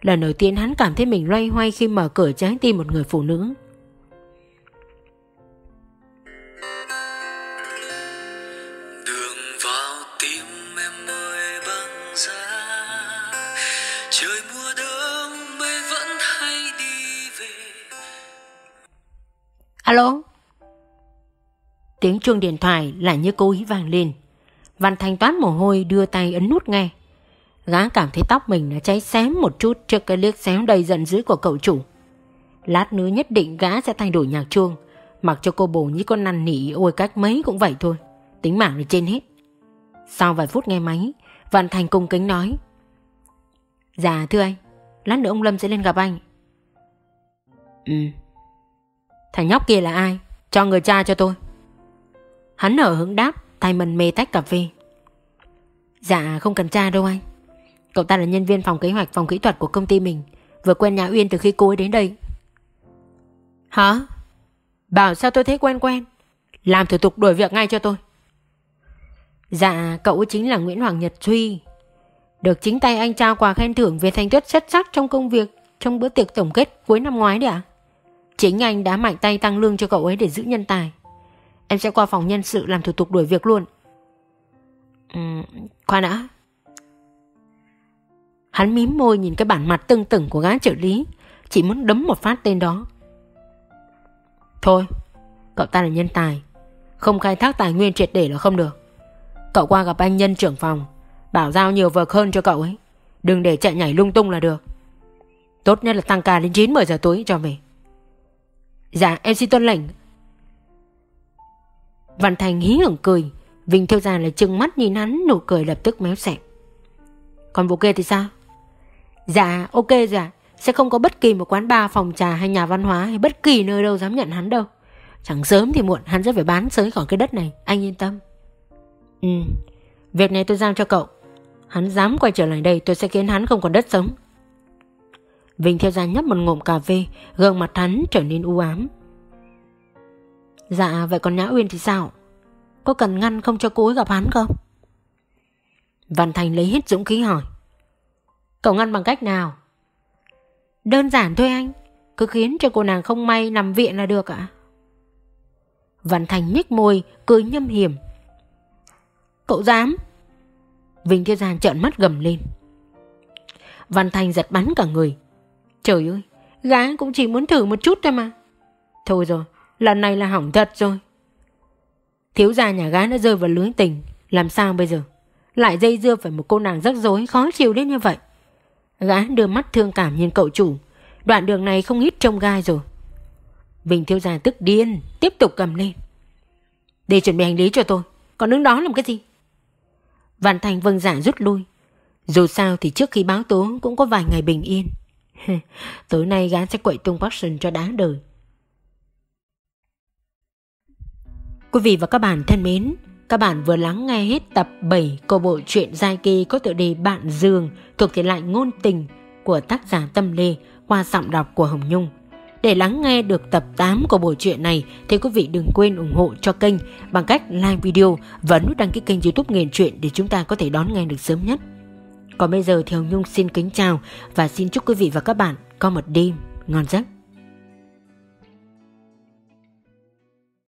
Lần đầu tiên hắn cảm thấy mình loay hoay khi mở cửa trái tim một người phụ nữ. Alo Tiếng chuông điện thoại lại như cố ý vang lên Văn Thanh toán mồ hôi đưa tay ấn nút nghe Gã cảm thấy tóc mình đã cháy xém một chút trước cái liếc xéo đầy giận dữ của cậu chủ. Lát nữa nhất định gã sẽ thay đổi nhạc chuông, mặc cho cô bồ như con năn nỉ ôi cách mấy cũng vậy thôi. Tính mạng là trên hết. Sau vài phút nghe máy, Văn Thành cung kính nói. Dạ thưa anh, lát nữa ông Lâm sẽ lên gặp anh. Ừ. Thằng nhóc kia là ai? Cho người cha cho tôi. Hắn ở hướng đáp, tay mình mê tách cà phê. Dạ không cần cha đâu anh. Cậu ta là nhân viên phòng kế hoạch phòng kỹ thuật của công ty mình Vừa quen nhà Uyên từ khi cô ấy đến đây Hả? Bảo sao tôi thấy quen quen Làm thủ tục đổi việc ngay cho tôi Dạ cậu ấy chính là Nguyễn Hoàng Nhật Duy Được chính tay anh trao quà khen thưởng về thành tích xuất sắc trong công việc Trong bữa tiệc tổng kết cuối năm ngoái đấy ạ Chính anh đã mạnh tay tăng lương cho cậu ấy để giữ nhân tài. Em sẽ qua phòng nhân sự làm thủ tục đuổi việc luôn. Ừ, Khoan đã. Hắn mím môi nhìn cái bản mặt tưng tửng của gã trợ lý Chỉ muốn đấm một phát tên đó. Thôi Cậu ta là nhân tài Không khai thác tài nguyên triệt để là không được. Cậu qua gặp anh nhân trưởng phòng Bảo giao nhiều vợt hơn cho cậu ấy. Đừng để chạy nhảy lung tung là được. Tốt nhất là tăng ca đến 9-10 giờ tối cho mình. Dạ em xin tuân lệnh. Văn Thành hí hưởng cười. Vinh theo già lại trừng mắt nhìn hắn, Nụ cười lập tức méo xẹp Còn vụ kia thì sao? Dạ ok dạ. Sẽ không có bất kỳ một quán bar, phòng trà hay nhà văn hóa Hay bất kỳ nơi đâu dám nhận hắn đâu. Chẳng sớm thì muộn, hắn sẽ phải bán sới khỏi cái đất này. Anh yên tâm. Ừ. Việc này tôi giao cho cậu. Hắn dám quay trở lại đây, tôi sẽ khiến hắn không còn đất sống. Vinh theo ra nhấp một ngụm cà phê, Gương mặt hắn trở nên u ám. Dạ vậy còn Nhã Uyên thì sao? Có cần ngăn không cho cô ấy gặp hắn không? Văn Thành lấy hết dũng khí hỏi. Cậu ngăn bằng cách nào? Đơn giản thôi anh, Cứ khiến cho cô nàng không may nằm viện là được ạ. Văn Thành nhếch môi, Cười nhâm hiểm. Cậu dám? Vinh Thiên Giang trợn mắt gầm lên. Văn Thành giật bắn cả người. Trời ơi Gái cũng chỉ muốn thử một chút thôi mà. Thôi rồi, Lần này là hỏng thật rồi. Thiếu gia nhà gái đã rơi vào lưới tình, Làm sao bây giờ? Lại dây dưa phải một cô nàng rắc rối, khó chịu đến như vậy. Gã đưa mắt thương cảm nhìn cậu chủ. Đoạn đường này không ít trông gai rồi. Bình thiếu gia tức điên, Tiếp tục cầm lên. Để chuẩn bị hành lý cho tôi, Còn đứng đó làm cái gì? Văn Thành vâng giả rút lui. Dù sao thì trước khi báo tố Cũng có vài ngày bình yên. Tối nay gã sẽ quậy tung Parkson cho đáng đời Quý vị và các bạn thân mến, các bạn vừa lắng nghe hết tập 7 của bộ truyện Giai kỳ có tựa đề Bạn Dường thuộc thể loại ngôn tình của tác giả Tâm Lê qua giọng đọc của Hồng Nhung. Để lắng nghe được tập 8 của bộ truyện này thì quý vị đừng quên ủng hộ cho kênh bằng cách like video và nút đăng ký kênh youtube Nghiền Truyện để chúng ta có thể đón nghe được sớm nhất. Còn bây giờ thì Hồng Nhung xin kính chào và xin chúc quý vị và các bạn có một đêm ngon giấc.